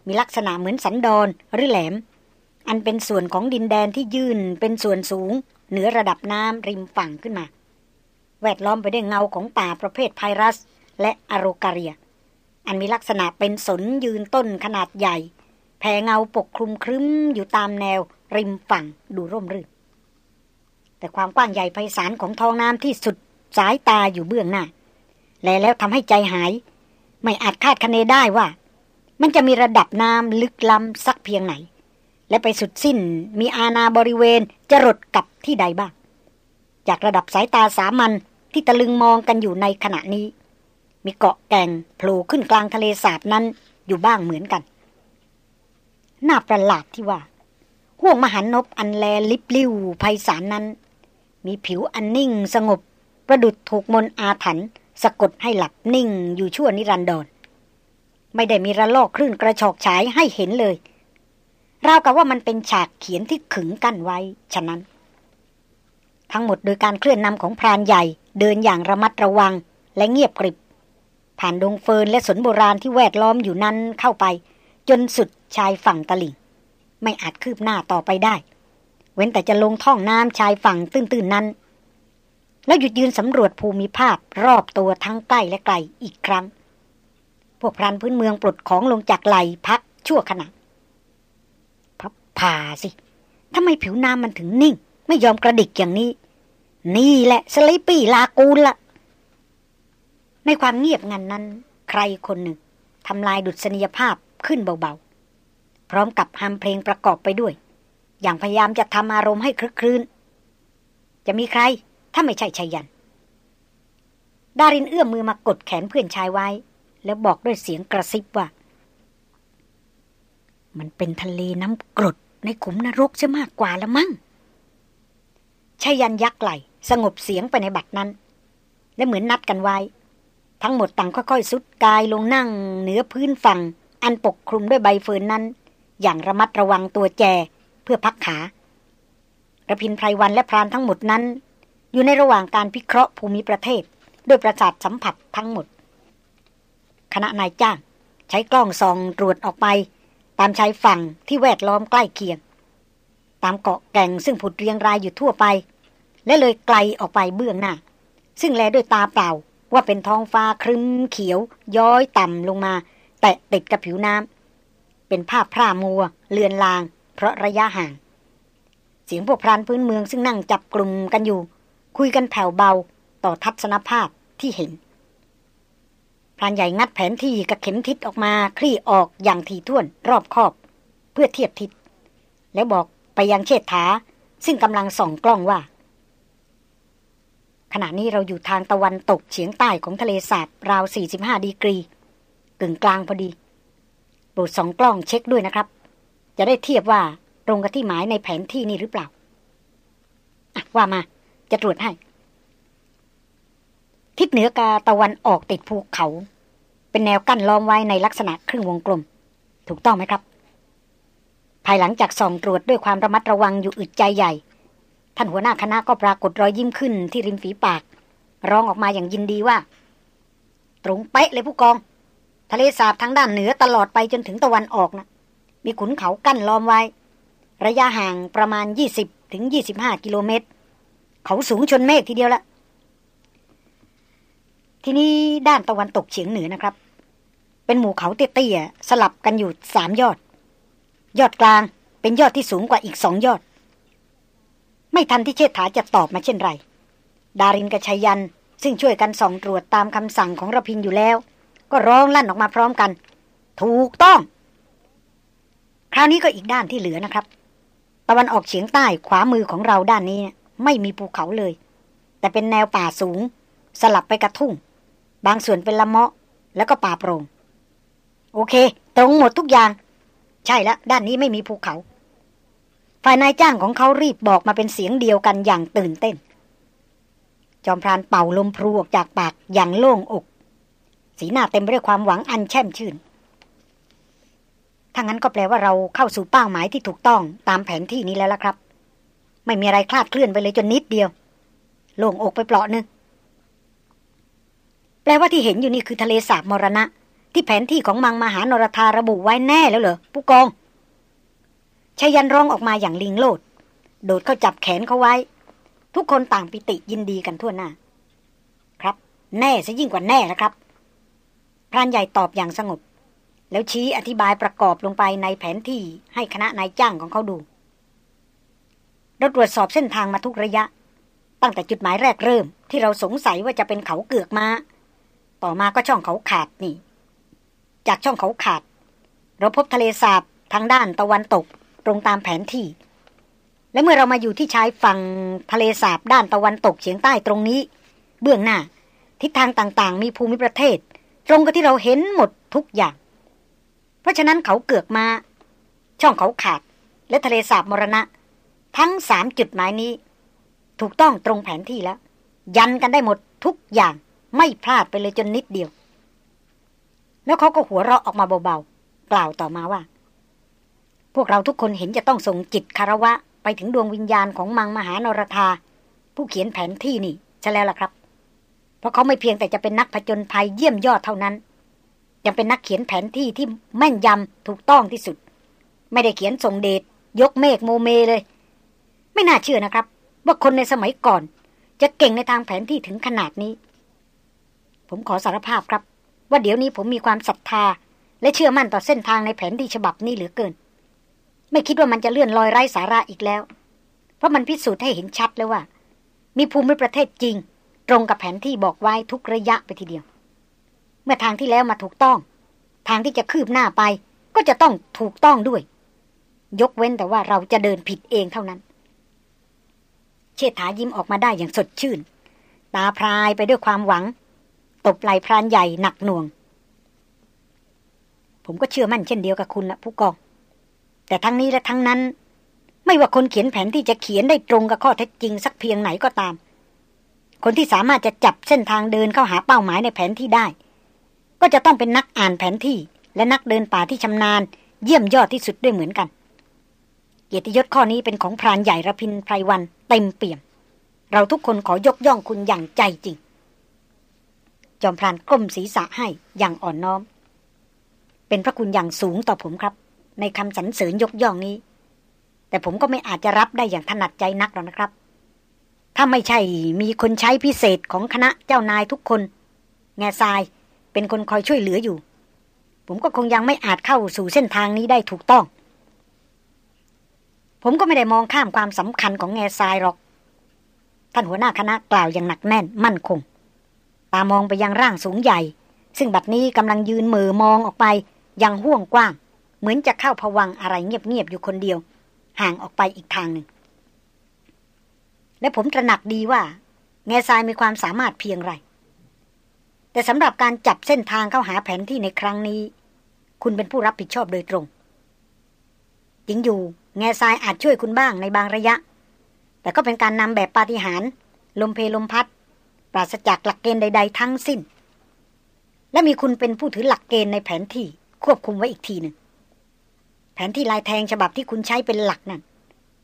มีลักษณะเหมือนสันดอนหรือแหลม อันเป็นส่วนของดินแดนที่ยื่นเป็นส่วนสูง เหนือระดับน้ำริมฝั่งขึ้นมา แวดล้อมไปด้วยเงาของป่าประเภทไพรัส และอโรกาเรีย อันมีลักษณะเป็นสนยืนต้นขนาดใหญ่ แผ่เงาปกคลุมครึ้มอยู่ตามแนว ริมฝั่งดูร่มรื่น แต่ความกว้างใหญ่ไพศาลของท้องน้ำที่สุดสายตาอยู่เบื้องหน้า และแล้วทำให้ใจหาย ไม่อาจคาดคะเนได้ว่า มันจะมีระดับน้ำลึกล้ำสักเพียงไหน และไปสุดสิ้นมีอาณาบริเวณจะรดกับที่ใดบ้าง จากระดับสายตาสามัญที่ตะลึงมองกันอยู่ในขณะนี้ มีเกาะแก่งโผล่ขึ้นกลางทะเลสาบนั้นอยู่บ้างเหมือนกัน น่าประหลาดที่ว่าห่วงมหันนบอันแลลิบลิ่วไพศาลนั้น มีผิวอันนิ่งสงบ ประดุดถูกมนอาถรรพ์สะกดให้หลับนิ่งอยู่ชั่วนิรันดรไม่ได้มีระลอกคลื่นกระชอกฉายให้เห็นเลยราวกับว่ามันเป็นฉากเขียนที่ขึงกั้นไว้ ฉะนั้น ทั้งหมดโดยการเคลื่อนนำของพรานใหญ่เดินอย่างระมัดระวังและเงียบกริบ ผ่านดงเฟินและสนโบราณที่แวดล้อมอยู่นั้นเข้าไป จนสุด ชายฝั่งตลิ่ง ไม่อาจคืบหน้าต่อไปได้ เว้นแต่จะลงท่องน้ำชายฝั่งตื้นๆนั้น แล้วหยุดยืนสำรวจภูมิภาพรอบตัวทั้งใกล้และไกลอีกครั้ง พวกพรานพื้นเมืองปลดของลงจากไหลพักชั่วขณะพับผ่าสิทำไมผิวน้ำมันถึงนิ่ง ไม่ยอมกระดิกอย่างนี้ นี่แหละสลิปปี้ลากูลละในความเงียบงันนั้น ใครคนหนึ่งทำลายดุษณียภาพขึ้นเบา พร้อมกับฮัมเพลงประกอบไปด้วย อย่างพยายามจะทำอารมณ์ให้คลึกครื้น จะมีใคร ถ้าไม่ใช่ชัยยัน ดารินเอื้อมมือมากดแขนเพื่อนชายไว้ แล้วบอกด้วยเสียงกระซิบว่า มันเป็นทะเลน้ำกรดในขุมนรกจะมากกว่าละมั้งชัยยันยักไหลสงบเสียงไปในบัดนั้น และเหมือนนัดกันไว้ ทั้งหมดต่างค่อยๆสุดกายลงนั่งเหนือพื้นฝั่ง อันปกคลุมด้วยใบเฟิร์นนั้น อย่างระมัดระวังตัวแจ เพื่อพักขาระพินไพรวันและพรานทั้งหมดนั้น อยู่ในระหว่างการพิเคราะห์ภูมิประเทศ ด้วยประสาทสัมผัสทั้งหมด คณะนายจ้าง ใช้กล้องส่องตรวจออกไป ตามชายฝั่งที่แวดล้อมใกล้เคียง ตามเกาะแก่งซึ่งผุดเรียงรายอยู่ทั่วไป และเลยไกลออกไปเบื้องหน้า ซึ่งแลด้วยตาเปล่าว่าเป็นท้องฟ้าครึ้มเขียว ย้อยต่ำลงมา แตะติดกับผิวน้ำ เป็นภาพพร่ามัว เลือนลาง เพราะระยะห่าง เสียงพวกพรานพื้นเมืองซึ่งนั่งจับกลุ่มกันอยู่ คุยกันแผ่วเบาต่อทัศนภาพที่เห็นพรานใหญ่งัดแผนที่กับเข็มทิศออกมาคลี่ออกอย่างถี่ถ้วนรอบคอบ เพื่อเทียบทิศ แล้วบอกไปยังเชษฐา ซึ่งกำลังส่องกล้องว่า ขณะนี้เราอยู่ทางตะวันตกเฉียงใต้ของทะเลสาบราว 45 ดีกรี กึ่งกลางพอดี รดสองกล้องเช็คด้วยนะครับ จะได้เทียบว่าตรงกับที่หมายในแผนที่นี่หรือเปล่าว่ามาจะตรวจให้ ทิศเหนือกาตะวันออกติดภูเขา เป็นแนวกั้นล้อมไว้ในลักษณะครึ่งวงกลม ถูกต้องไหมครับ ภายหลังจากส่องตรวจด้วยความระมัดระวังอยู่อึดใจใหญ่ ท่านหัวหน้าคณะก็ปรากฏรอยยิ้มขึ้นที่ริมฝีปาก ร้องออกมาอย่างยินดีว่า ตรงเป๊ะเลยผู้กอง ทะเลสาบทางด้านเหนือตลอดไปจนถึงตะวันออกนะมีขุนเขากั้นล้อมไว้ ระยะห่างประมาณ 20 ถึง 25 กิโลเมตร เขาสูงชนเมฆทีเดียวละทีนี้ด้านตะวันตกเฉียงเหนือนะครับ เป็นหมู่เขาเตี้ยๆสลับกันอยู่สามยอด ยอดกลางเป็นยอดที่สูงกว่าอีกสองยอด ไม่ทันที่เชษฐาจะตอบมาเช่นไร ดารินกับชัยยันซึ่งช่วยกันส่องตรวจตามคำสั่งของระพินอยู่แล้ว ก็ร้องลั่นออกมาพร้อมกัน ถูกต้อง คราวนี้ก็อีกด้านที่เหลือนะครับ ตะวันออกเฉียงใต้ขวามือของเราด้านนี้ไม่มีภูเขาเลย แต่เป็นแนวป่าสูง สลับไปกระทุ่ง บางส่วนเป็นละเมาะ แล้วก็ป่าโปรง่งโอเค ตรงหมดทุกอย่าง ใช่แล้วด้านนี้ไม่มีภูเขา ฝ่ายนายจ้างของเขารีบบอกมาเป็นเสียงเดียวกันอย่างตื่นเต้น จอมพรานเป่าลมพรูออกจากปากอย่างโล่งอก สีหน้าเต็มไปด้วยความหวังอันแช่มชื่น ถ้างั้นก็แปลว่าเราเข้าสู่เป้าหมายที่ถูกต้องตามแผนที่นี้แล้วล่ะครับ ไม่มีอะไรคลาดเคลื่อนไปเลยจนนิดเดียว โล่งอกไปเปลาะนึงแปลว่าที่เห็นอยู่นี่คือทะเลสาบมรณะ ที่แผนที่ของมังมหานรธาระบุไว้แน่แล้วเหรอผู้กองชายันร้องออกมาอย่างลิงโลด โดดเข้าจับแขนเขาไว้ ทุกคนต่างปิติยินดีกันทั่วหน้า ครับ แน่ซะยิ่งกว่าแน่นะครับ พรานใหญ่ตอบอย่างสงบ แล้วชี้อธิบายประกอบลงไปในแผนที่ให้คณะนายจ้างของเขาดู เราตรวจสอบเส้นทางมาทุกระยะ ตั้งแต่จุดหมายแรกเริ่ม ที่เราสงสัยว่าจะเป็นเขาเกือกมา ต่อมาก็ช่องเขาขาดนี่ จากช่องเขาขาด เราพบทะเลสาบทางด้านตะวันตกตรงตามแผนที่ และเมื่อเรามาอยู่ที่ชายฝั่งทะเลสาบด้านตะวันตกเฉียงใต้ตรงนี้ เบื้องหน้า ทิศทางต่างๆ มีภูมิประเทศ ตรงกับที่เราเห็นหมดทุกอย่าง เพราะฉะนั้นเขาเกือกมา ช่องเขาขาด และทะเลสาบมรณะ ทั้งสามจุดหมายนี้ ถูกต้องตรงแผนที่แล้ว ยันกันได้หมดทุกอย่างไม่พลาดไปเลยจนนิดเดียว แล้วเขาก็หัวเราะออกมาเบาๆ กล่าวต่อมาว่า พวกเราทุกคนเห็นจะต้องส่งจิตคารวะ ไปถึงดวงวิญญาณของมังมหานรธา ผู้เขียนแผนที่นี่ใช่แล้วล่ะครับ เพราะเขาไม่เพียงแต่จะเป็นนักผจญภัยเยี่ยมยอดเท่านั้น ยังเป็นนักเขียนแผนที่ที่แม่นยำถูกต้องที่สุด ไม่ได้เขียนส่งเดชยกเมฆโมเมเลย ไม่น่าเชื่อนะครับ ว่าคนในสมัยก่อน จะเก่งในทางแผนที่ถึงขนาดนี้ ผมขอสารภาพครับ ว่าเดี๋ยวนี้ผมมีความศรัทธา และเชื่อมั่นต่อเส้นทางในแผนที่ฉบับนี้เหลือเกิน ไม่คิดว่ามันจะเลื่อนลอยไร้สาระอีกแล้ว เพราะมันพิสูจน์ให้เห็นชัดแล้วว่า มีภูมิประเทศจริง ตรงกับแผนที่บอกไว้ทุกระยะไปทีเดียว เมื่อทางที่แล้วมาถูกต้อง ทางที่จะคืบหน้าไป ก็จะต้องถูกต้องด้วย ยกเว้นแต่ว่าเราจะเดินผิดเองเท่านั้น เชษฐายิ้มออกมาได้อย่างสดชื่น ตาพรายไปด้วยความหวัง ตบไหลพรานใหญ่หนักหน่วง ผมก็เชื่อมั่นเช่นเดียวกับคุณละผู้กอง แต่ทั้งนี้และทั้งนั้น ไม่ว่าคนเขียนแผนที่จะเขียนได้ตรงกับข้อเท็จจริงสักเพียงไหนก็ตาม คนที่สามารถจะจับเส้นทางเดินเข้าหาเป้าหมายในแผนที่ได้ ก็จะต้องเป็นนักอ่านแผนที่ และนักเดินป่าที่ชำนาญ เยี่ยมยอดที่สุดด้วยเหมือนกัน เกียรติยศข้อนี้เป็นของพรานใหญ่ระพินไพรวันเต็มเปี่ยม เราทุกคนขอยกย่องคุณอย่างใจจริง จอมพรานก้มศีรษะให้อย่างอ่อนน้อม เป็นพระคุณอย่างสูงต่อผมครับ ในคำสรรเสริญยกย่องนี้ แต่ผมก็ไม่อาจจะรับได้อย่างถนัดใจนักหรอกนะครับ ถ้าไม่ใช่มีคนใช้พิเศษของคณะเจ้านายทุกคน แง่ทรายเป็นคนคอยช่วยเหลืออยู่ ผมก็คงยังไม่อาจเข้าสู่เส้นทางนี้ได้ถูกต้อง ผมก็ไม่ได้มองข้ามความสำคัญของแง่ทรายหรอก ท่านหัวหน้าคณะกล่าวอย่างหนักแน่นมั่นคง ตามองไปยังร่างสูงใหญ่ ซึ่งบัดนี้กำลังยืนมือมองออกไปยังห่วงกว้าง เหมือนจะเข้าผวังอะไรเงียบๆอยู่คนเดียว ห่างออกไปอีกทางหนึ่ง และผมตระหนักดีว่า แง่ทรายมีความสามารถเพียงไร แต่สำหรับการจับเส้นทางเข้าหาแผนที่ในครั้งนี้ คุณเป็นผู้รับผิดชอบโดยตรงจริงอยู่ แง่ทรายอาจช่วยคุณบ้างในบางระยะ แต่ก็เป็นการนำแบบปาฏิหาริย์ลมเพลมพัด ปราศจากหลักเกณฑ์ใด ๆ ทั้งสิ้น และมีคุณเป็นผู้ถือหลักเกณฑ์ในแผนที่ควบคุมไว้อีกทีหนึ่งแผนที่ลายแทงฉบับที่คุณใช้เป็นหลักนั่น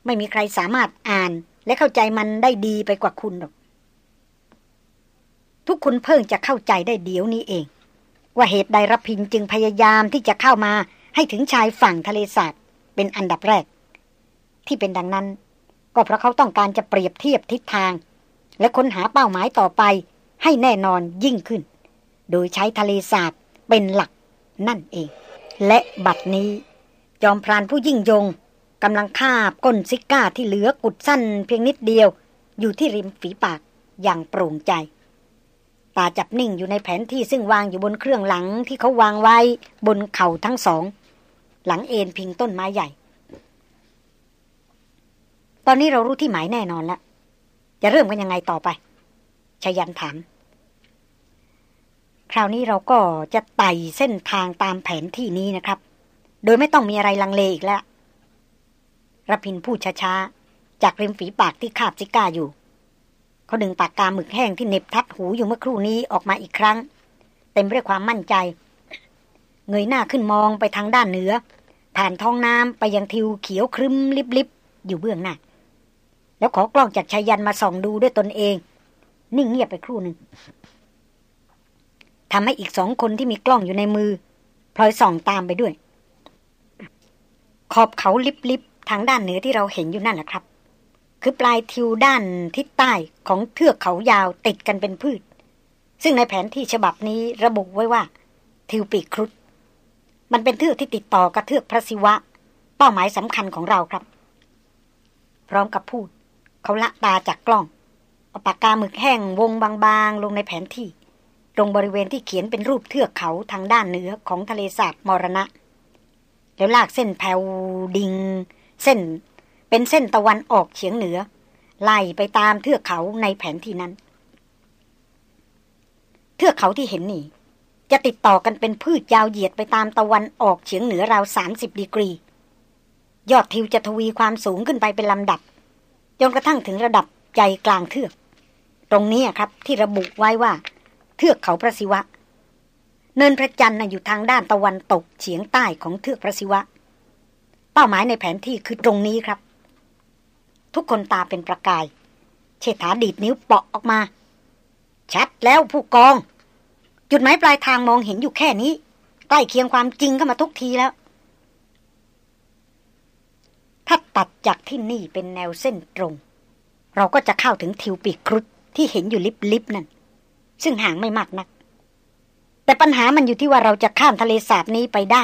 ไม่มีใครสามารถอ่าน และเข้าใจมันได้ดีไปกว่าคุณหรอก ทุกคนเพิ่งจะเข้าใจได้เดี๋ยวนี้เอง ว่าเหตุใดรพินจึงพยายามที่จะเข้ามาให้ถึงชายฝั่งทะเลสาบเป็นอันดับแรก ที่เป็นดังนั้น ก็เพราะเขาต้องการจะเปรียบเทียบทิศทาง และค้นหาเป้าหมายต่อไป ให้แน่นอนยิ่งขึ้น โดยใช้ทะเลสาบเป็นหลักนั่นเอง และบัดนี้ จอมพรานผู้ยิ่งยง กำลังคาบก้นซิก้าที่เหลือกุดสั้นเพียงนิดเดียว อยู่ที่ริมฝีปากอย่างโปร่งใจ ตาจับนิ่งอยู่ในแผนที่ซึ่งวางอยู่บนเครื่องหลังที่เขาวางไว้บนเข่าทั้งสอง หลังเอ็นพิงต้นไม้ใหญ่ ตอนนี้เรารู้ที่หมายแน่นอนแล้ว จะเริ่มกันยังไงต่อไปชยันถามคราวนี้เราก็จะไต่เส้นทางตามแผนที่นี้นะครับ โดยไม่ต้องมีอะไรลังเลอีกแล้ว รพินพูดช้าๆ จากริมฝีปากที่คาบซิก้าอยู่ เขาดึงปากกาหมึกแห้งที่เน็บทัดหูอยู่เมื่อครู่นี้ออกมาอีกครั้ง เต็มด้วยความมั่นใจ เงยหน้าขึ้นมองไปทางด้านเหนือ ผ่านท้องน้ำไปยังทิวเขียวครึ้มลิบๆ อยู่เบื้องหน้า แล้วขอกล้องจากชายันมาส่องดูด้วยตนเอง นิ่งเงียบไปครู่หนึ่งทำให้อีกสองคนที่มีกล้องอยู่ในมือพลอยส่องตามไปด้วย ขอบเขาลิบๆ ทางด้านเหนือที่เราเห็นอยู่นั่นแหละครับ คือปลายทิวด้านทิศใต้ของเทือกเขายาวติดกันเป็นพืช ซึ่งในแผนที่ฉบับนี้ระบุไว้ว่า ทิวปีครุฑมันเป็นเทือกที่ติดต่อกับเทือกพระศิวะ เป้าหมายสำคัญของเราครับ พร้อมกับพูด เขาละตาจากกล้องเอาปากกาหมึกแห้งวงบางๆ ลงในแผนที่ ตรงบริเวณที่เขียนเป็นรูปเทือกเขาทางด้านเหนือของทะเลสาบมรณะ แล้วลากเส้นแผวดิง เส้นเป็นเส้นตะวันออกเฉียงเหนือ ไล่ไปตามเทือกเขาในแผนที่นั้น เทือกเขาที่เห็นนี่ จะติดต่อกันเป็นพืชยาวเหยียดไปตามตะวันออกเฉียงเหนือราวสามสิบดีกรี ยอดทิวจะทวีความสูงขึ้นไปเป็นลำดับจนกระทั่งถึงระดับใจกลางเทือก ตรงนี้ครับที่ระบุไว้ว่า เทือกเขาพระศิวะ เนินพระจันทร์อยู่ทางด้านตะวันตกเฉียงใต้ของเทือกพระศิวะ เป้าหมายในแผนที่คือตรงนี้ครับ ทุกคนตาเป็นประกาย เชษฐาดีดนิ้วเปาะออกมา ชัดแล้วผู้กอง จุดหมายปลายทางมองเห็นอยู่แค่นี้ ใกล้เคียงความจริงเข้ามาทุกทีแล้ว ถ้าตัดจากที่นี่เป็นแนวเส้นตรง เราก็จะเข้าถึงทิวปีกครุฑที่เห็นอยู่ลิบๆนั่น ซึ่งห่างไม่มากนัก แต่ปัญหามันอยู่ที่ว่าเราจะข้ามทะเลสาบนี้ไปได้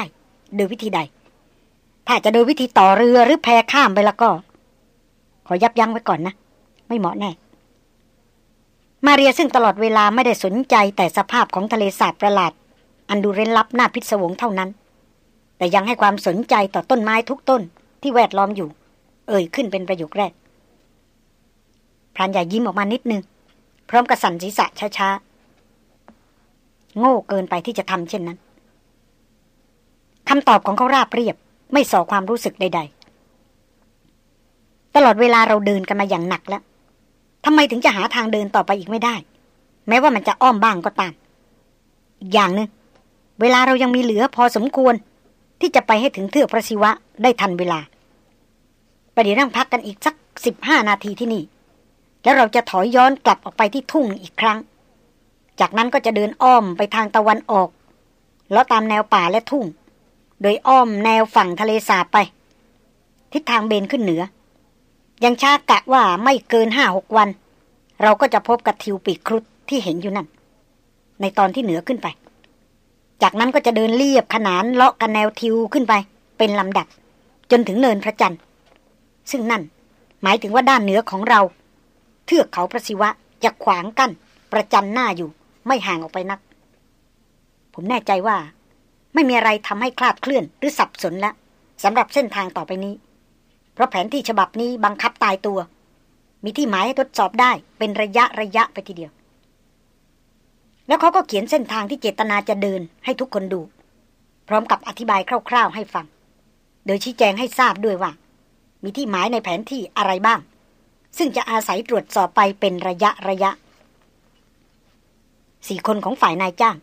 โดยวิธีใด ถ้าจะโดยวิธีต่อเรือหรือแพข้ามไปแล้วก็ ขอยับยั้งไว้ก่อนนะ ไม่เหมาะแน่ มาเรียซึ่งตลอดเวลาไม่ได้สนใจแต่สภาพของทะเลสาบประหลาด อันดูเร้นลับหน้าพิศวงเท่านั้น แต่ยังให้ความสนใจต่อต้นไม้ทุกต้นที่แวดล้อมอยู่ เอ่ยขึ้นเป็นประโยคแรกพรานใหญ่ยิ้มออกมานิดนึง พร้อมกับสั่นศีรษะช้าๆ โง่เกินไปที่จะทำเช่นนั้นคำตอบของเขาราบเรียบ ไม่ส่อความรู้สึกใด ๆ ตลอดเวลาเราเดินกันมาอย่างหนักแล้วทำไมถึงจะหาทางเดินต่อไปอีกไม่ได้ แม้ว่ามันจะอ้อมบ้างก็ตาม อีกอย่างหนึง่งเวลาเรายังมีเหลือพอสมควร ที่จะไปให้ถึงเทือกพระศิวะได้ทันเวลาประเดี๋ยวนั่งพักกันอีกสักสิบห้านาทีที่นี่ แล้วเราจะถอยย้อนกลับออกไปที่ทุ่งอีกครั้ง จากนั้นก็จะเดินอ้อมไปทางตะวันออก แล้วตามแนวป่าและทุ่ง โดยอ้อมแนวฝั่งทะเลสาบไป ทิศทางเบนขึ้นเหนือ ยังช้ากะว่าไม่เกินห้าหกวัน เราก็จะพบกับทิวปีกครุฑที่เห็นอยู่นั่น ในตอนที่เหนือขึ้นไป จากนั้นก็จะเดินเรียบขนานเลาะกันแนวทิวขึ้นไป เป็นลำดับ จนถึงเนินพระจันทร์ ซึ่งนั่นหมายถึงว่าด้านเหนือของเรา เทือกเขาพระศิวะจะขวางกัน้นประจันหน้าอยู่ ไม่ห่างออกไปนัก ผมแน่ใจว่า ไม่มีอะไรทำให้คลาดเคลื่อนหรือสับสนแล้วสำหรับเส้นทางต่อไปนี้ เพราะแผนที่ฉบับนี้บังคับตายตัว มีที่หมายให้ทดสอบได้เป็นระยะระยะไปทีเดียว แล้วเขาก็เขียนเส้นทางที่เจตนาจะเดินให้ทุกคนดู พร้อมกับอธิบายคร่าวๆให้ฟัง โดยชี้แจงให้ทราบด้วยว่า มีที่หมายในแผนที่อะไรบ้าง ซึ่งจะอาศัยตรวจสอบไปเป็นระยะระยะสี่คนของฝ่ายนายจ้าง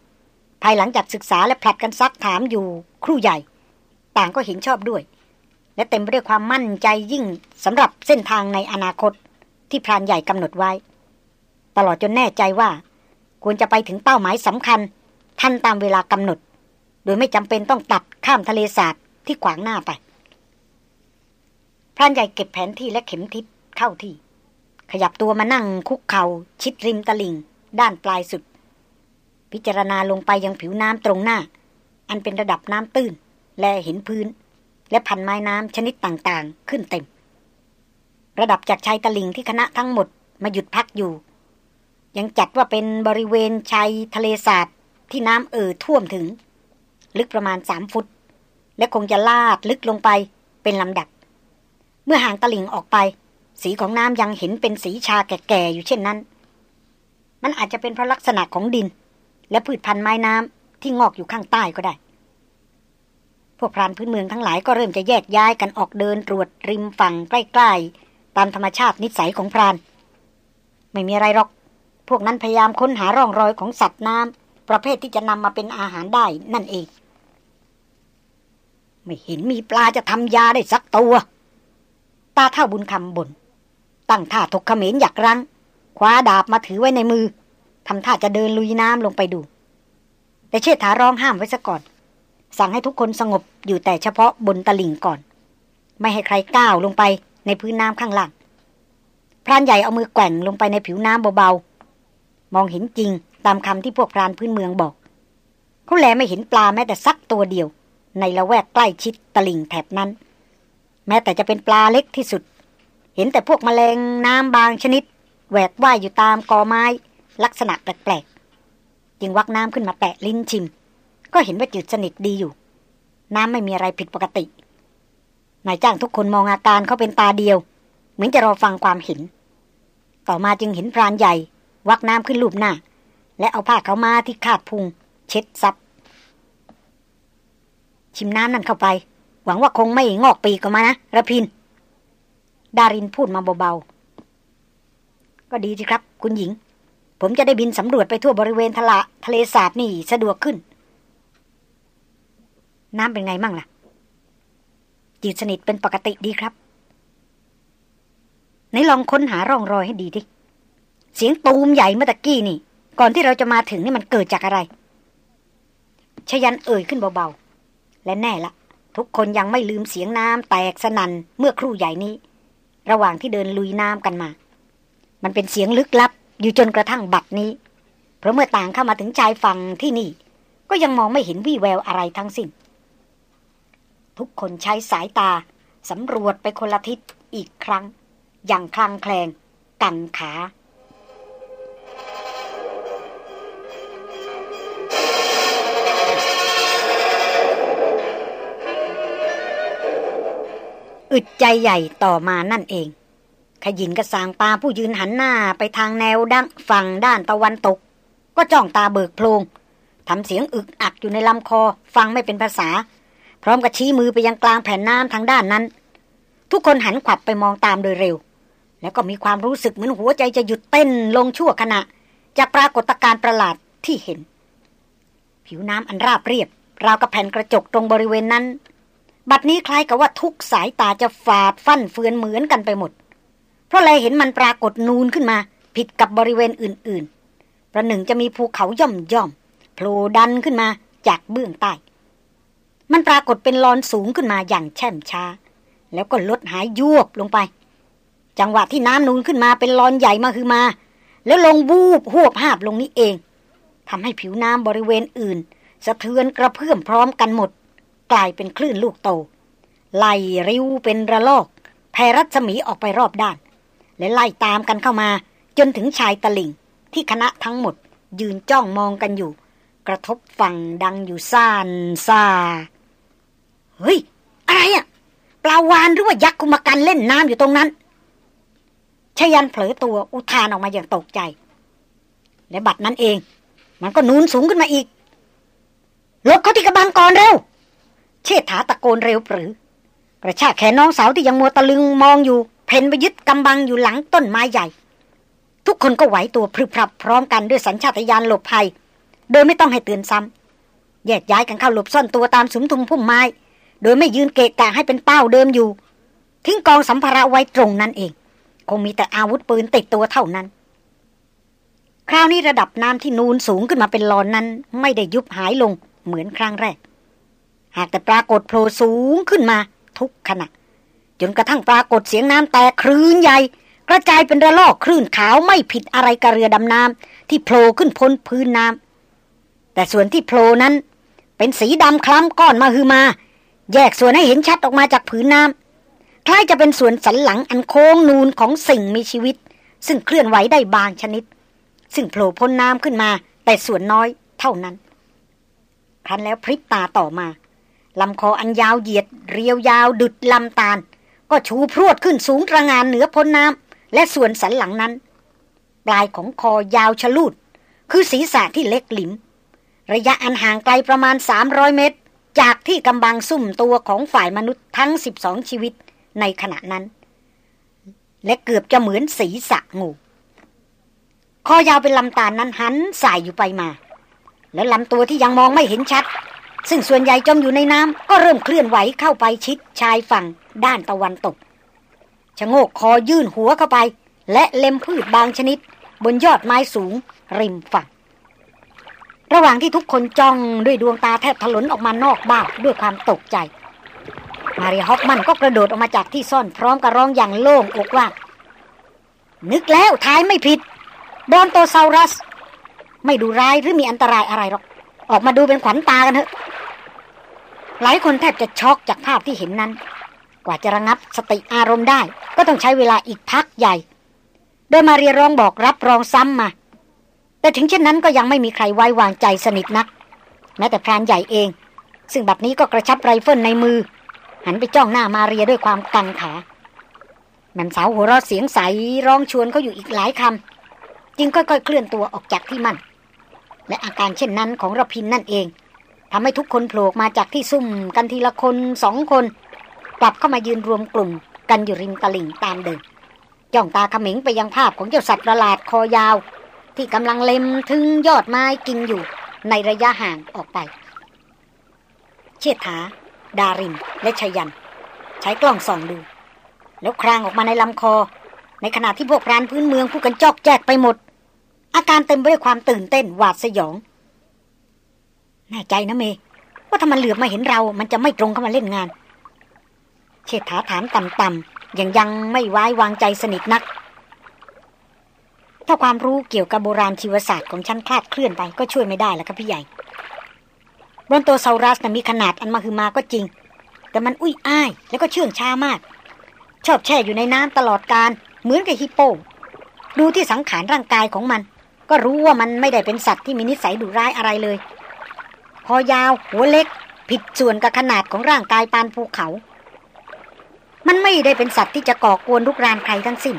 ภายหลังจากศึกษาและผลัดกันซักถามอยู่ครู่ใหญ่ ต่างก็เห็นชอบด้วย และเต็มไปด้วยความมั่นใจยิ่งสำหรับเส้นทางในอนาคตที่พรานใหญ่กำหนดไว้ ตลอดจนแน่ใจว่า ควรจะไปถึงเป้าหมายสำคัญ ทันตามเวลากำหนด โดยไม่จำเป็นต้องตัดข้ามทะเลสาบที่ขวางหน้าไปพรานใหญ่เก็บแผนที่และเข็มทิศเข้าที่ ขยับตัวมานั่งคุกเขา่าชิดริมตลิ่ง ด้านปลายสุด พิจารณาลงไปยังผิวน้ำตรงหน้า อันเป็นระดับน้ำตื้น และเห็นพื้น และพันไม้น้ำชนิดต่างๆ ขึ้นเต็ม ระดับจากชายตะลิงที่คณะทั้งหมดมาหยุดพักอยู่ ยังจัดว่าเป็นบริเวณชายทะเลสาบที่น้ำเอ่อท่วมถึง ลึกประมาณสามฟุต และคงจะลาดลึกลงไปเป็นลำดับ เมื่อห่างตะลิงออกไป สีของน้ำยังเห็นเป็นสีชาแก่ๆอยู่เช่นนั้น มันอาจจะเป็นเพราะลักษณะของดิน และพืชพันธุ์ไม้น้ำที่งอกอยู่ข้างใต้ก็ได้ พวกพรานพื้นเมืองทั้งหลายก็เริ่มจะแยกย้ายกันออกเดินตรวจริมฝั่งใกล้ๆ ตามธรรมชาตินิสัยของพราน ไม่มีอะไรหรอก พวกนั้นพยายามค้นหาร่องรอยของสัตว์น้ำประเภทที่จะนำมาเป็นอาหารได้นั่นเอง ไม่เห็นมีปลาจะทำยาได้สักตัว ตาเท่าบุญคำบนตั้งท่าถกเขมรอยากรังคว้าดาบมาถือไว้ในมือ ทำท่าจะเดินลุยน้ำลงไปดู แต่เชษฐาร้องห้ามไว้ซะก่อน สั่งให้ทุกคนสงบอยู่แต่เฉพาะบนตลิ่งก่อน ไม่ให้ใครก้าวลงไปในพื้นน้ำข้างล่างพรานใหญ่เอามือแกว่งลงไปในผิวน้ำเบาๆ มองเห็นจริงตามคำที่พวกพรานพื้นเมืองบอก เขาแลไม่เห็นปลาแม้แต่สักตัวเดียว ในละแวกใกล้ชิดตลิ่งแถบนั้น แม้แต่จะเป็นปลาเล็กที่สุด เห็นแต่พวกมแมลงน้ำบางชนิดแหวกว่ายอยู่ตามกอไม้ ลักษณะแปลกๆ จึงวักน้ำขึ้นมาแตะลิ้นชิม ก็เห็นว่าจืดสนิทดีอยู่ น้ำไม่มีอะไรผิดปกติ นายจ้างทุกคนมองอาการเขาเป็นตาเดียว เหมือนจะรอฟังความเห็น ต่อมาจึงเห็นพรานใหญ่ วักน้ำขึ้นลูบหน้า และเอาผ้าเขามาที่คาดพุง เช็ดซับ ชิมน้ำนั่นเข้าไป หวังว่าคงไม่งอกปีกออกมานะระพิน ดารินพูดมาเบาๆก็ดีสิครับ คุณหญิง ผมจะได้บินสำรวจไปทั่วบริเวณทะละทะเลสาบนี่สะดวกขึ้น น้ำเป็นไงมั่งล่ะจีดสนิทเป็นปกติดีครับไหนลองค้นหาร่องรอยให้ดีดิเสียงตูมใหญ่เมื่อตะกี้นี่ ก่อนที่เราจะมาถึงนี่มันเกิดจากอะไรชยันเอ่ยขึ้นเบาๆ และแน่ละทุกคนยังไม่ลืมเสียงน้ำแตกสนั่นเมื่อครู่ใหญ่นี้ ระหว่างที่เดินลุยน้ำกันมา มันเป็นเสียงลึกลับ อยู่จนกระทั่งบัดนี้ เพราะเมื่อต่างเข้ามาถึงชายฝั่งที่นี่ ก็ยังมองไม่เห็นวี่แววอะไรทั้งสิ้น ทุกคนใช้สายตาสำรวจไปคนละทิศอีกครั้ง อย่างคลางแคลง กันขาอึดใจใหญ่ต่อมานั่นเอง ขยินกระสางปลาผู้ยืนหันหน้าไปทางแนวดังฝั่งด้านตะวันตก ก็จ้องตาเบิกโพลงทำเสียงอึกอักอยู่ในลำคอฟังไม่เป็นภาษา พร้อมกับชี้มือไปยังกลางแผ่นน้ำทางด้านนั้น ทุกคนหันขวับไปมองตามโดยเร็ว แล้วก็มีความรู้สึกเหมือนหัวใจจะหยุดเต้นลงชั่วขณะ จากปรากฏการณ์ประหลาดที่เห็น ผิวน้ำอันราบเรียบ ราวกับแผ่นกระจกตรงบริเวณนั้น บัดนี้คล้ายกับว่าทุกสายตาจะฝาดฟั่นเฟือนเหมือนกันไปหมด เพราะแลเห็นมันปรากฏนูนขึ้นมา ผิดกับบริเวณอื่น ๆ ประหนึ่งจะมีภูเขาย่อมย่อมโผล่ดันขึ้นมาจากเบื้องใต้ มันปรากฏเป็นลอนสูงขึ้นมาอย่างแช่มช้า แล้วก็ลดหายยวบลงไป จังหวะที่น้ำนูนขึ้นมาเป็นลอนใหญ่มาคือมา แล้วลงบูบหวบหาบลงนี้เองทำให้ผิวน้ำบริเวณอื่น สะเทือนกระเพื่อมพร้อมกันหมด กลายเป็นคลื่นลูกโตไหลริ้วเป็นระลอกแผ่รัศมีออกไปรอบด้าน และไล่ตามกันเข้ามา จนถึงชายตะลิ่ง ที่คณะทั้งหมด ยืนจ้องมองกันอยู่ กระทบฝั่งดังอยู่ซ่านซาเฮ้ย อะไรอะปลาวานหรือว่ายักษ์คุมกันเล่นน้ำอยู่ตรงนั้นชยันเผลอตัวอุทานออกมาอย่างตกใจ และบัดนั้นเอง มันก็นูนสูงขึ้นมาอีกลดเขาที่กระบังก่อนเร็ว เชษฐาตะโกนเร็วปรือ กระชากแขนน้องสาวที่ยังมัวตะลึงมองอยู่ เพนไปยึดกำบังอยู่หลังต้นไม้ใหญ่ ทุกคนก็ไหวตัวพรึบพรับพร้อมกันด้วยสัญชาตญาณหลบภัย โดยไม่ต้องให้เตือนซ้ำแยกย้ายกันเข้าหลบซ่อนตัวตามสุมทุมพุ่มไม้ โดยไม่ยืนเกะกะให้เป็นเป้าเดิมอยู่ ทิ้งกองสัมภาระไว้ตรงนั้นเอง คงมีแต่อาวุธปืนติดตัวเท่านั้น คราวนี้ระดับน้ำที่นูนสูงขึ้นมาเป็นลอนนั้น ไม่ได้ยุบหายลงเหมือนครั้งแรก หากแต่ปรากฏโผล่สูงขึ้นมาทุกขณะ จนกระทั่งปรากฏเสียงน้ำแตกคลื่นใหญ่ กระจายเป็นระลอกคลื่นขาวไม่ผิดอะไรกับเรือดำน้ำที่โผล่ขึ้นพ้นพื้นน้ำแต่ส่วนที่โผล่นั้น เป็นสีดำคล้ำก้อนมาฮือมา แยกส่วนให้เห็นชัดออกมาจากผืนน้ำคล้ายจะเป็นส่วนสันหลังอันโค้งนูนของสิ่งมีชีวิต ซึ่งเคลื่อนไหวได้บางชนิด ซึ่งโผล่พ้นน้ำขึ้นมา แต่ส่วนน้อยเท่านั้นครั้นแล้วพริบตาต่อมาลำคออันยาวเหยียด เรียวยาวดุดลำตาล ก็ชูพรวดขึ้นสูงตระงานเหนือพ้นน้ำและส่วนสันหลังนั้น ปลายของคอยาวชลูด คือศีรษะที่เล็กหลิม ระยะอันห่างไกลประมาณ 300 เมตร จากที่กำบังซุ่มตัวของฝ่ายมนุษย์ทั้ง 12 ชีวิตในขณะนั้น และเกือบจะเหมือนศีรษะงู คอยาวเป็นลำตาลนั้นหันสายอยู่ไปมา และลำตัวที่ยังมองไม่เห็นชัดซึ่งส่วนใหญ่จมอยู่ในน้ำก็เริ่มเคลื่อนไหวเข้าไปชิดชายฝั่ง ด้านตะวันตกชะโงกคอยื่นหัวเข้าไป และเล็มพืชบางชนิด บนยอดไม้สูง ริมฝั่ง ระหว่างที่ทุกคนจ้องด้วยดวงตาแทบถลนออกมานอกบ้านด้วยความตกใจ มาริฮอฟมันก็กระโดดออกมาจากที่ซ่อนพร้อมกับร้องอย่างโล่งอกว่า นึกแล้วทายไม่ผิดบอนโตซารัส ไม่ดูร้ายหรือมีอันตรายอะไรหรอก ออกมาดูเป็นขวัญตากันเถอะหลายคนแทบจะช็อกจากภาพที่เห็นนั้น กว่าจะระงับสติอารมณ์ได้ ก็ต้องใช้เวลาอีกพักใหญ่ โดยมาเรียร้องบอกรับรองซ้ำๆ แต่ถึงเช่นนั้นก็ยังไม่มีใครไว้วางใจสนิทนัก แม้แต่พรานใหญ่เอง ซึ่งบัดนี้ก็กระชับไรเฟิลในมือ หันไปจ้องหน้ามาเรียด้วยความกังขาแม่สาวหัวเราะเสียงใสร้องชวนเขาอยู่อีกหลายคำจึงค่อยๆเคลื่อนตัวออกจากที่มั่น และอาการเช่นนั้นของรพินทร์นั่นเองทำให้ทุกคนโผล่มาจากที่ซุ่มกันทีละคนสองคน กลับเข้ามายืนรวมกลุ่ม กันอยู่ริมตลิ่งตามเดิมจ้องตาขมิงไปยังภาพของเจ้าสัตว์ประหลาดคอยาว ที่กำลังเล็มถึงยอดไม้กินอยู่ในระยะห่างออกไป เชิดถา ดารินและชยัน ใช้กล้องส่องดู แล้วครางออกมาในลำคอ ในขณะที่พวกรานพื้นเมืองผู้กันจอกแจกไปหมด อาการเต็มไปด้วยความตื่นเต้นหวาดสยอง แน่ใจนะเม ว่าถ้ามันเหลือบมาเห็นเรา มันจะไม่ตรงเข้ามาเล่นงาน เชษฐาถามต่ำๆยังยังไม่ไว้วางใจสนิทนัก ถ้าความรู้เกี่ยวกับโบราณชีวศาสตร์ของฉันคลาดเคลื่อนไปก็ช่วยไม่ได้แล้วครับพี่ใหญ่บนตัวซารัสนะมีขนาดอันมาคือมาก็จริง แต่มันอุ้ยอ้ายแล้วก็เชื่องช้ามาก ชอบแช่อยู่ในน้ำตลอดการเหมือนกับฮิปโป ดูที่สังขารร่างกายของมัน ก็รู้ว่ามันไม่ได้เป็นสัตว์ที่มีนิสัยดุร้ายอะไรเลยคอยาว หัวเล็ก ผิดส่วนกับขนาดของร่างกายปานภูเขา มันไม่ได้เป็นสัตว์ที่จะก่อกวนรุกรานใครทั้งสิ้น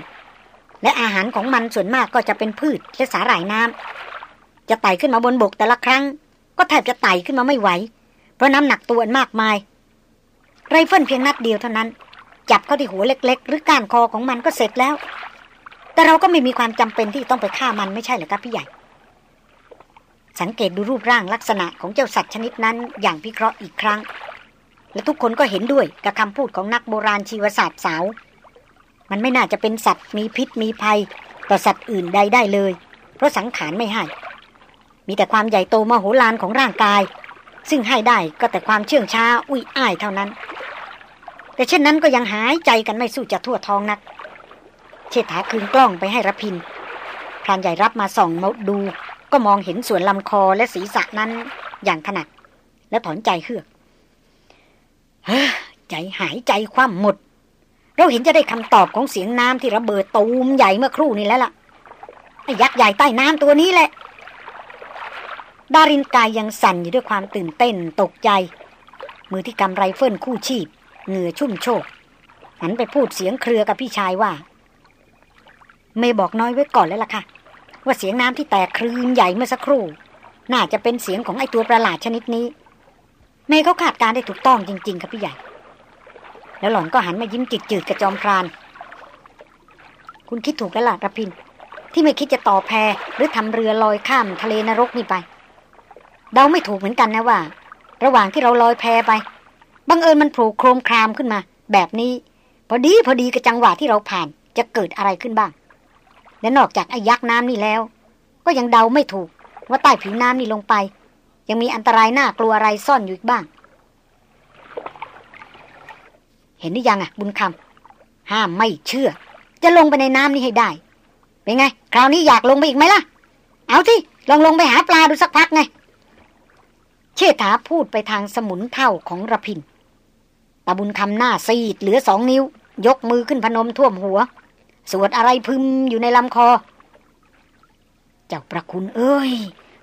และอาหารของมันส่วนมากก็จะเป็นพืชและสาหร่ายน้ำจะไต่ขึ้นมาบนบกแต่ละครั้ง ก็แทบจะไต่ขึ้นมาไม่ไหว เพราะน้ำหนักตัวมากมาย ไรเฟิลเพียงนัดเดียวเท่านั้น จับเข้าที่หัวเล็ก ๆ หรือก้านคอของมันก็เสร็จแล้ว แต่เราก็ไม่มีความจำเป็นที่ต้องไปฆ่ามันไม่ใช่เหรอครับพี่ใหญ่ สังเกตดูรูปร่างลักษณะของเจ้าสัตว์ชนิดนั้นอย่างพิเคราะห์อีกครั้ง และทุกคนก็เห็นด้วยกับคำพูดของนักโบราณชีวศาสตร์สาว มันไม่น่าจะเป็นสัตว์มีพิษมีภัย ต่อสัตว์อื่นใดได้เลย เพราะสังขารไม่ให้ มีแต่ความใหญ่โตมโหฬารของร่างกาย ซึ่งให้ได้ก็แต่ความเชื่องช้าอุ้ยอ้ายเท่านั้น แต่เช่นนั้นก็ยังหายใจกันไม่สู้จะทั่วท้องนัก เชษฐาคืนกล้องไปให้รพินพรานใหญ่รับมาส่องมาดู ก็มองเห็นส่วนลำคอและศีรษะนั้นอย่างถนัดและถอนใจเฮือก ใจหายใจคว่ำหมด เราเห็นจะได้คำตอบของเสียงน้ำที่ระเบิดตูมใหญ่เมื่อครู่นี้แล้วล่ะไอ้ยักษ์ใหญ่ใต้น้ำตัวนี้แหละ ดารินกายยังสั่นอยู่ด้วยความตื่นเต้นตกใจ มือที่กำไรเฟิลคู่ชีพ เหงื่อชุ่มโชกหันไปพูดเสียงเครือกับพี่ชายว่า เมย์บอกน้อยไว้ก่อนแล้วล่ะค่ะ ว่าเสียงน้ำที่แตกคลื่นใหญ่เมื่อสักครู่ น่าจะเป็นเสียงของไอ้ตัวประหลาดชนิดนี้ เมย์เขาคาดการได้ถูกต้องจริง ๆ ครับพี่ใหญ่ แล้วหล่อนก็หันมายิ้มจืดๆกับจอมพราน คุณคิดถูกแล้วล่ะระพิน ที่ไม่คิดจะต่อแพหรือทำเรือลอยข้ามทะเลนรกนี่ไป เดาไม่ถูกเหมือนกันนะว่า ระหว่างที่เราลอยแพไป บังเอิญมันโผล่โครมครามขึ้นมา แบบนี้ พอดีพอดีกับจังหวะที่เราผ่านจะเกิดอะไรขึ้นบ้าง และนอกจากไอ้ยักษ์น้ำนี่แล้ว ก็ยังเดาไม่ถูกว่าใต้ผิวน้ำนี่ลงไป ยังมีอันตรายน่ากลัวอะไรซ่อนอยู่อีกบ้าง เห็นหรือยังอะ บุญคำห้ามไม่เชื่อ จะลงไปในน้ำนี้ให้ได้ เป็นไง คราวนี้อยากลงไปอีกไหมล่ะ เอาที่ลองลงไปหาปลาดูสักพักไง เชษฐาพูดไปทางสมุนเท่าของระพินตาบุญคำหน้าซีดเหลือสองนิ้ว ยกมือขึ้นพนมท่วมหัว สวดอะไรพึมอยู่ในลำคอ เจ้าประคุณเอ้ย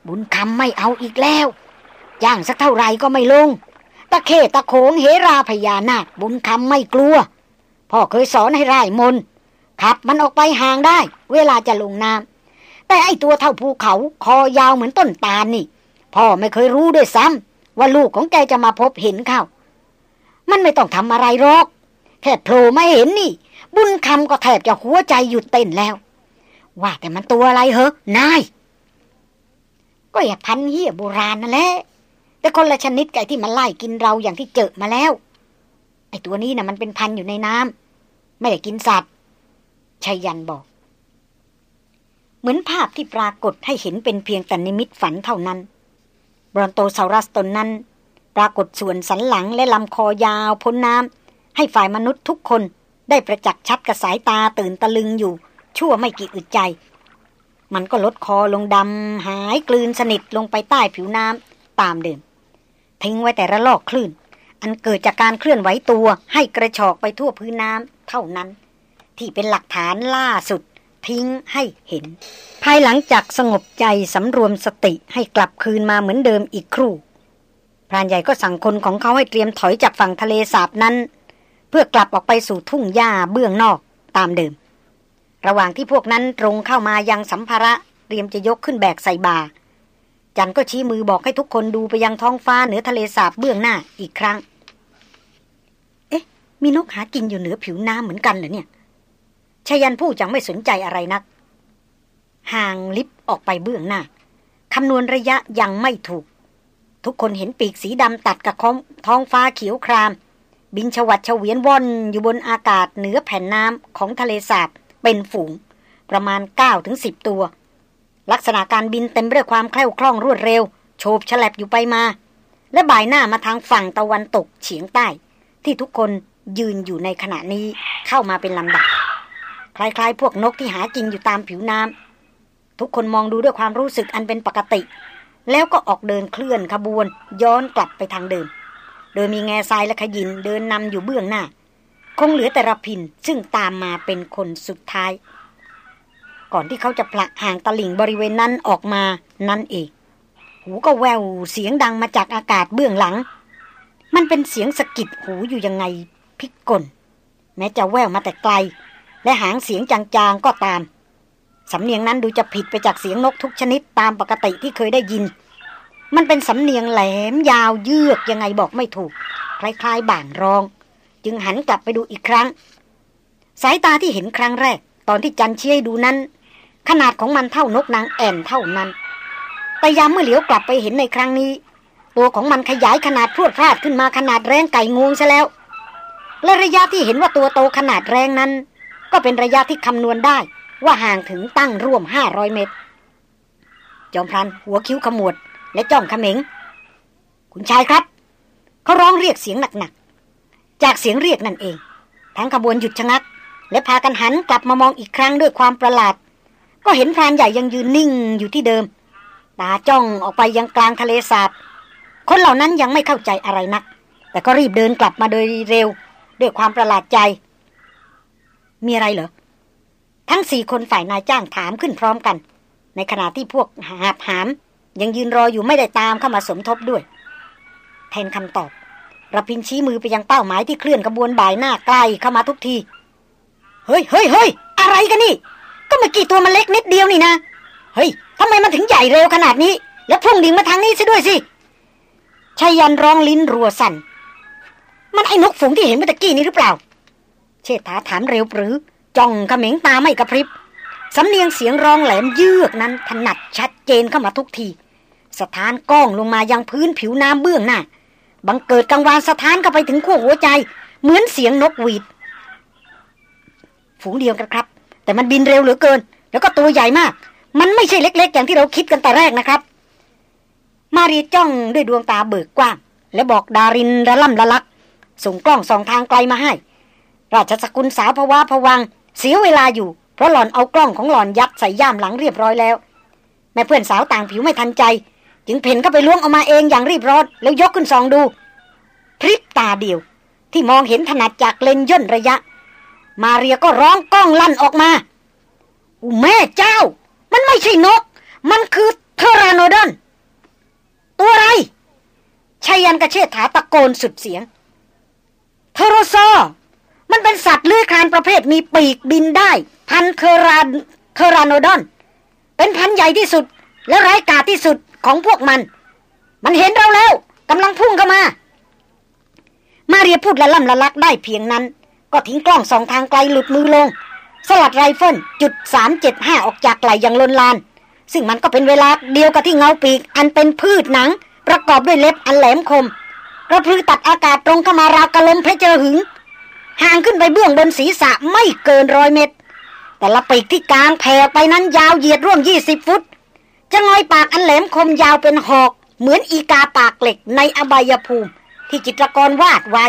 บุญคำไม่เอาอีกแล้ว ย่างสักเท่าไรก็ไม่ลง ตะเคตะโขงเฮราพญานาคบุญคำไม่กลัว พ่อเคยสอนให้ไร่มน ขับมันออกไปห่างได้ เวลาจะลงน้ำแต่ไอตัวเท่าภูเขาคอยาวเหมือนต้นตาลนี่ พ่อไม่เคยรู้ด้วยซ้ำว่าลูกของแกจะมาพบเห็นเข้า มันไม่ต้องทำอะไรหรอก แค่โผล่มาเห็นนี่ บุญคำก็แทบจะหัวใจหยุดเต้นแล้ว ว่าแต่มันตัวอะไรเหรอนาย ก็อย่าพันเหี้ยโบราณนั่นแหละแต่คนละชนิดไก่ที่มันไล่กินเราอย่างที่เจอมาแล้ว ไอ้ตัวนี้นะ่ะมันเป็นพันอยู่ในน้ำไม่ได้กินสัตว์ชัยยันบอก เหมือนภาพที่ปรากฏให้เห็นเป็นเพียงแต่นิมิตฝันเท่านั้น บรอนโตซารัสตนนั้น ปรากฏส่วนสันหลังและลำคอยาวพ้นน้ำให้ฝ่ายมนุษย์ทุกคนได้ประจักษ์ชัดกับสายตาตื่นตะลึงอยู่ ชั่วไม่กี่อึดใจ มันก็ลดคอลงดำหายกลืนสนิทลงไปใต้ผิวน้ำตามเดิม ทิ้งไว้แต่ระลอกคลื่น อันเกิดจากการเคลื่อนไหวตัวให้กระชอกไปทั่วพื้นน้ำเท่านั้น ที่เป็นหลักฐานล่าสุดทิ้งให้เห็น ภายหลังจากสงบใจสำรวมสติให้กลับคืนมาเหมือนเดิมอีกครู่พรานใหญ่ก็สั่งคนของเขาให้เตรียมถอยจากฝั่งทะเลสาบนั้น เพื่อกลับออกไปสู่ทุ่งหญ้าเบื้องนอกตามเดิม ระหว่างที่พวกนั้นตรงเข้ามายังสัมภาระเตรียมจะยกขึ้นแบกใส่บาจันก็ชี้มือบอกให้ทุกคนดูไปยังท้องฟ้าเหนือทะเลสาบเบื้องหน้าอีกครั้ง เอ๊ะ มีนกหากินอยู่เหนือผิวน้ำเหมือนกันเหรอเนี่ยชายันพูดจังไม่สนใจอะไรนัก ห่างลิฟออกไปเบื้องหน้าคำนวณระยะยังไม่ถูก ทุกคนเห็นปีกสีดำตัดกับท้องฟ้าเขียวคราม บินชวัดเฉวียนว่อนอยู่บนอากาศเหนือแผ่นน้ำของทะเลสาบ เป็นฝูง ประมาณ 9-10ถึงตัว ลักษณะการบินเต็มไปด้วยความแคล่วคล่องรวดเร็ว โฉบฉลับอยู่ไปมา และบ่ายหน้ามาทางฝั่งตะวันตกเฉียงใต้ ที่ทุกคนยืนอยู่ในขณะนี้เข้ามาเป็นลำดับ คล้ายๆ พวกนกที่หากินอยู่ตามผิวน้ำทุกคนมองดูด้วยความรู้สึกอันเป็นปกติ แล้วก็ออกเดินเคลื่อนขบวน ย้อนกลับไปทางเดิม โดยมีแง่ทรายและขยินเดินนำอยู่เบื้องหน้า คงเหลือแต่ระพินซึ่งตามมาเป็นคนสุดท้าย ก่อนที่เขาจะผลักห่างตลิ่งบริเวณนั้นออกมานั่นเอง หูก็แววเสียงดังมาจากอากาศเบื้องหลัง มันเป็นเสียงสะกิดหูอยู่ยังไงพิกลแม้จะแววมาแต่ไกล และหางเสียงจางๆก็ตาม สำเนียงนั้นดูจะผิดไปจากเสียงนกทุกชนิดตามปกติที่เคยได้ยิน มันเป็นสำเนียงแหลมยาวเยือกยังไงบอกไม่ถูก คล้ายๆบ่างรอง จึงหันกลับไปดูอีกครั้ง สายตาที่เห็นครั้งแรก ตอนที่จันเชี่ยดูนั้น ขนาดของมันเท่านกนางแอ่นเท่านั้น แต่ยามเมื่อเหลียวกลับไปเห็นในครั้งนี้ ตัวของมันขยายขนาดพรวดพลาดขึ้นมาขนาดแรงไก่งวงซะแล้ว และระยะที่เห็นว่าตัวโตขนาดแรงนั้น ก็เป็นระยะที่คำนวณได้ว่าห่างถึงตั้งร่วมห้าร้อยเมตร จอมพลันหัวคิ้วขมวดและจ้องขม็ง คุณชายครับ เขาร้องเรียกเสียงหนัก จากเสียงเรียกนั่นเอง ทั้งขบวนหยุดชะงัก และพากันหันกลับมามองอีกครั้งด้วยความประหลาด ก็เห็นพรานใหญ่ยังยืนนิ่งอยู่ที่เดิม ตาจ้องออกไปยังกลางทะเลสาบ คนเหล่านั้นยังไม่เข้าใจอะไรนัก แต่ก็รีบเดินกลับมาโดยเร็ว ด้วยความประหลาดใจ มีอะไรเหรอ ทั้งสี่คนฝ่ายนายจ้างถามขึ้นพร้อมกัน ในขณะที่พวกหาบหาม ยังยืนรออยู่ไม่ได้ตามเข้ามาสมทบด้วย แทนคำตอบ ระพินชี้มือไปยังเป้าหมายที่เคลื่อนกระบวนบ่ายหน้าใกล้เข้ามาทุกที เฮ้ยเฮ้ยเฮ้ยอะไรกันนี่ ก็เมื่อกี้ตัวมันเล็กนิดเดียวนี่นะ เฮ้ยทำไมมันถึงใหญ่เร็วขนาดนี้ แล้วพุ่งดิ่งมาทางนี้ซะด้วยสิชายันร้องลิ้นรัวสัน่น มันไอ้นกฝูงที่เห็นเมื่อกี้นี้หรือเปล่า เชษฐาถามเร็วปรือ จ้องเขม็งตาไม่กระพริบ สำเนียงเสียงร้องแหลมเยือกนั้นถนัดชัดเจนเข้ามาทุกที สถานก้องลงมายังพื้นผิวน้ำเบื้องหน้า บังเกิดกังวานสถานเข้าไปถึงขั้วหัวใจ เหมือนเสียงนกหวีด ฝูงเดียวกันครับ แต่มันบินเร็วเหลือเกิน แล้วก็ตัวใหญ่มาก มันไม่ใช่เล็ก ๆ อย่างที่เราคิดกันแต่แรกนะครับ มาเรียจ้องด้วยดวงตาเบิกกว้าง และบอกดารินระล่ำละลัก ส่งกล้องสองทางไกลมาให้ ราชสกุลสาวภาวะผวัง เสียเวลาอยู่ เพราะหล่อนเอากล้องของหล่อนยัดใส่ย่ามหลังเรียบร้อยแล้ว แม่เพื่อนสาวต่างผิวไม่ทันใจ จึงเพ่นก็ไปล้วงเอามาเองอย่างรีบร้อนแล้วยกขึ้นสองดู พริบตาเดียว ที่มองเห็นถนัดจากเลนย่นระยะ มาเรียก็ร้องก้องลั่นออกมาอุแม่เจ้า มันไม่ใช่นก มันคือเทราโนดอน ตัวอะไรชายันกระเชษฐาตะโกนสุดเสียง เทโรซอ มันเป็นสัตว์เลื้อยคลานประเภทมีปีกบินได้ พันเครานเคราโนดอน เป็นพันใหญ่ที่สุด และร้ายกาจที่สุด ของพวกมัน มันเห็นเราแล้วกำลังพุ่งเข้ามา มาเรียพูดละล่ำละลักได้เพียงนั้น ก็ทิ้งกล้องสองทางไกลหลุดมือลง สลัดไรเฟิลจุดสามเจ็ดห้าออกจากไหล่อย่างลนลาน ซึ่งมันก็เป็นเวลาเดียวกับที่เงาปีก อันเป็นพืดหนัง ประกอบด้วยเล็บอันแหลมคมกระพือตัดอากาศตรงเข้ามาราวกะลมเพชรหึงห่างขึ้นไปเบื้องบนศีรษะไม่เกินร้อยเมตร แต่ละปีกที่กางแผ่ไปนั้นยาวเหยียดร่วมยี่สิบฟุต จะงอยปากอันแหลมคมยาวเป็นหอก เหมือนอีกาปากเหล็กในอบายภูมิ ที่จิตรกรวาดไว้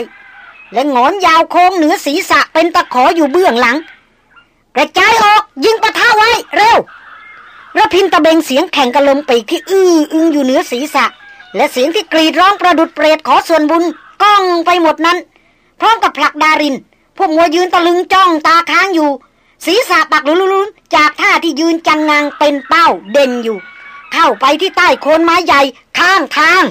และงอนยาวโค้งเหนือศีรษะเป็นตะขออยู่เบื้องหลัง กระจายออกยิงปะทะไว้เร็วระพินตะเบงเสียงแข่งกระลมปีกที่อื้ออึงอยู่เหนือศีรษะ และเสียงที่กรีดร้องประดุดเปรตขอส่วนบุญก้องไปหมดนั้น พร้อมกับผลักดาริน พวกมัวยืนตะลึงจ้องตาค้างอยู่ ศีรษะปักลุนๆจากท่าที่ยืนจังงังเป็นเป้าเด่นอยู่ เข้าไปที่ใต้โคนไม้ใหญ่ข้างทาง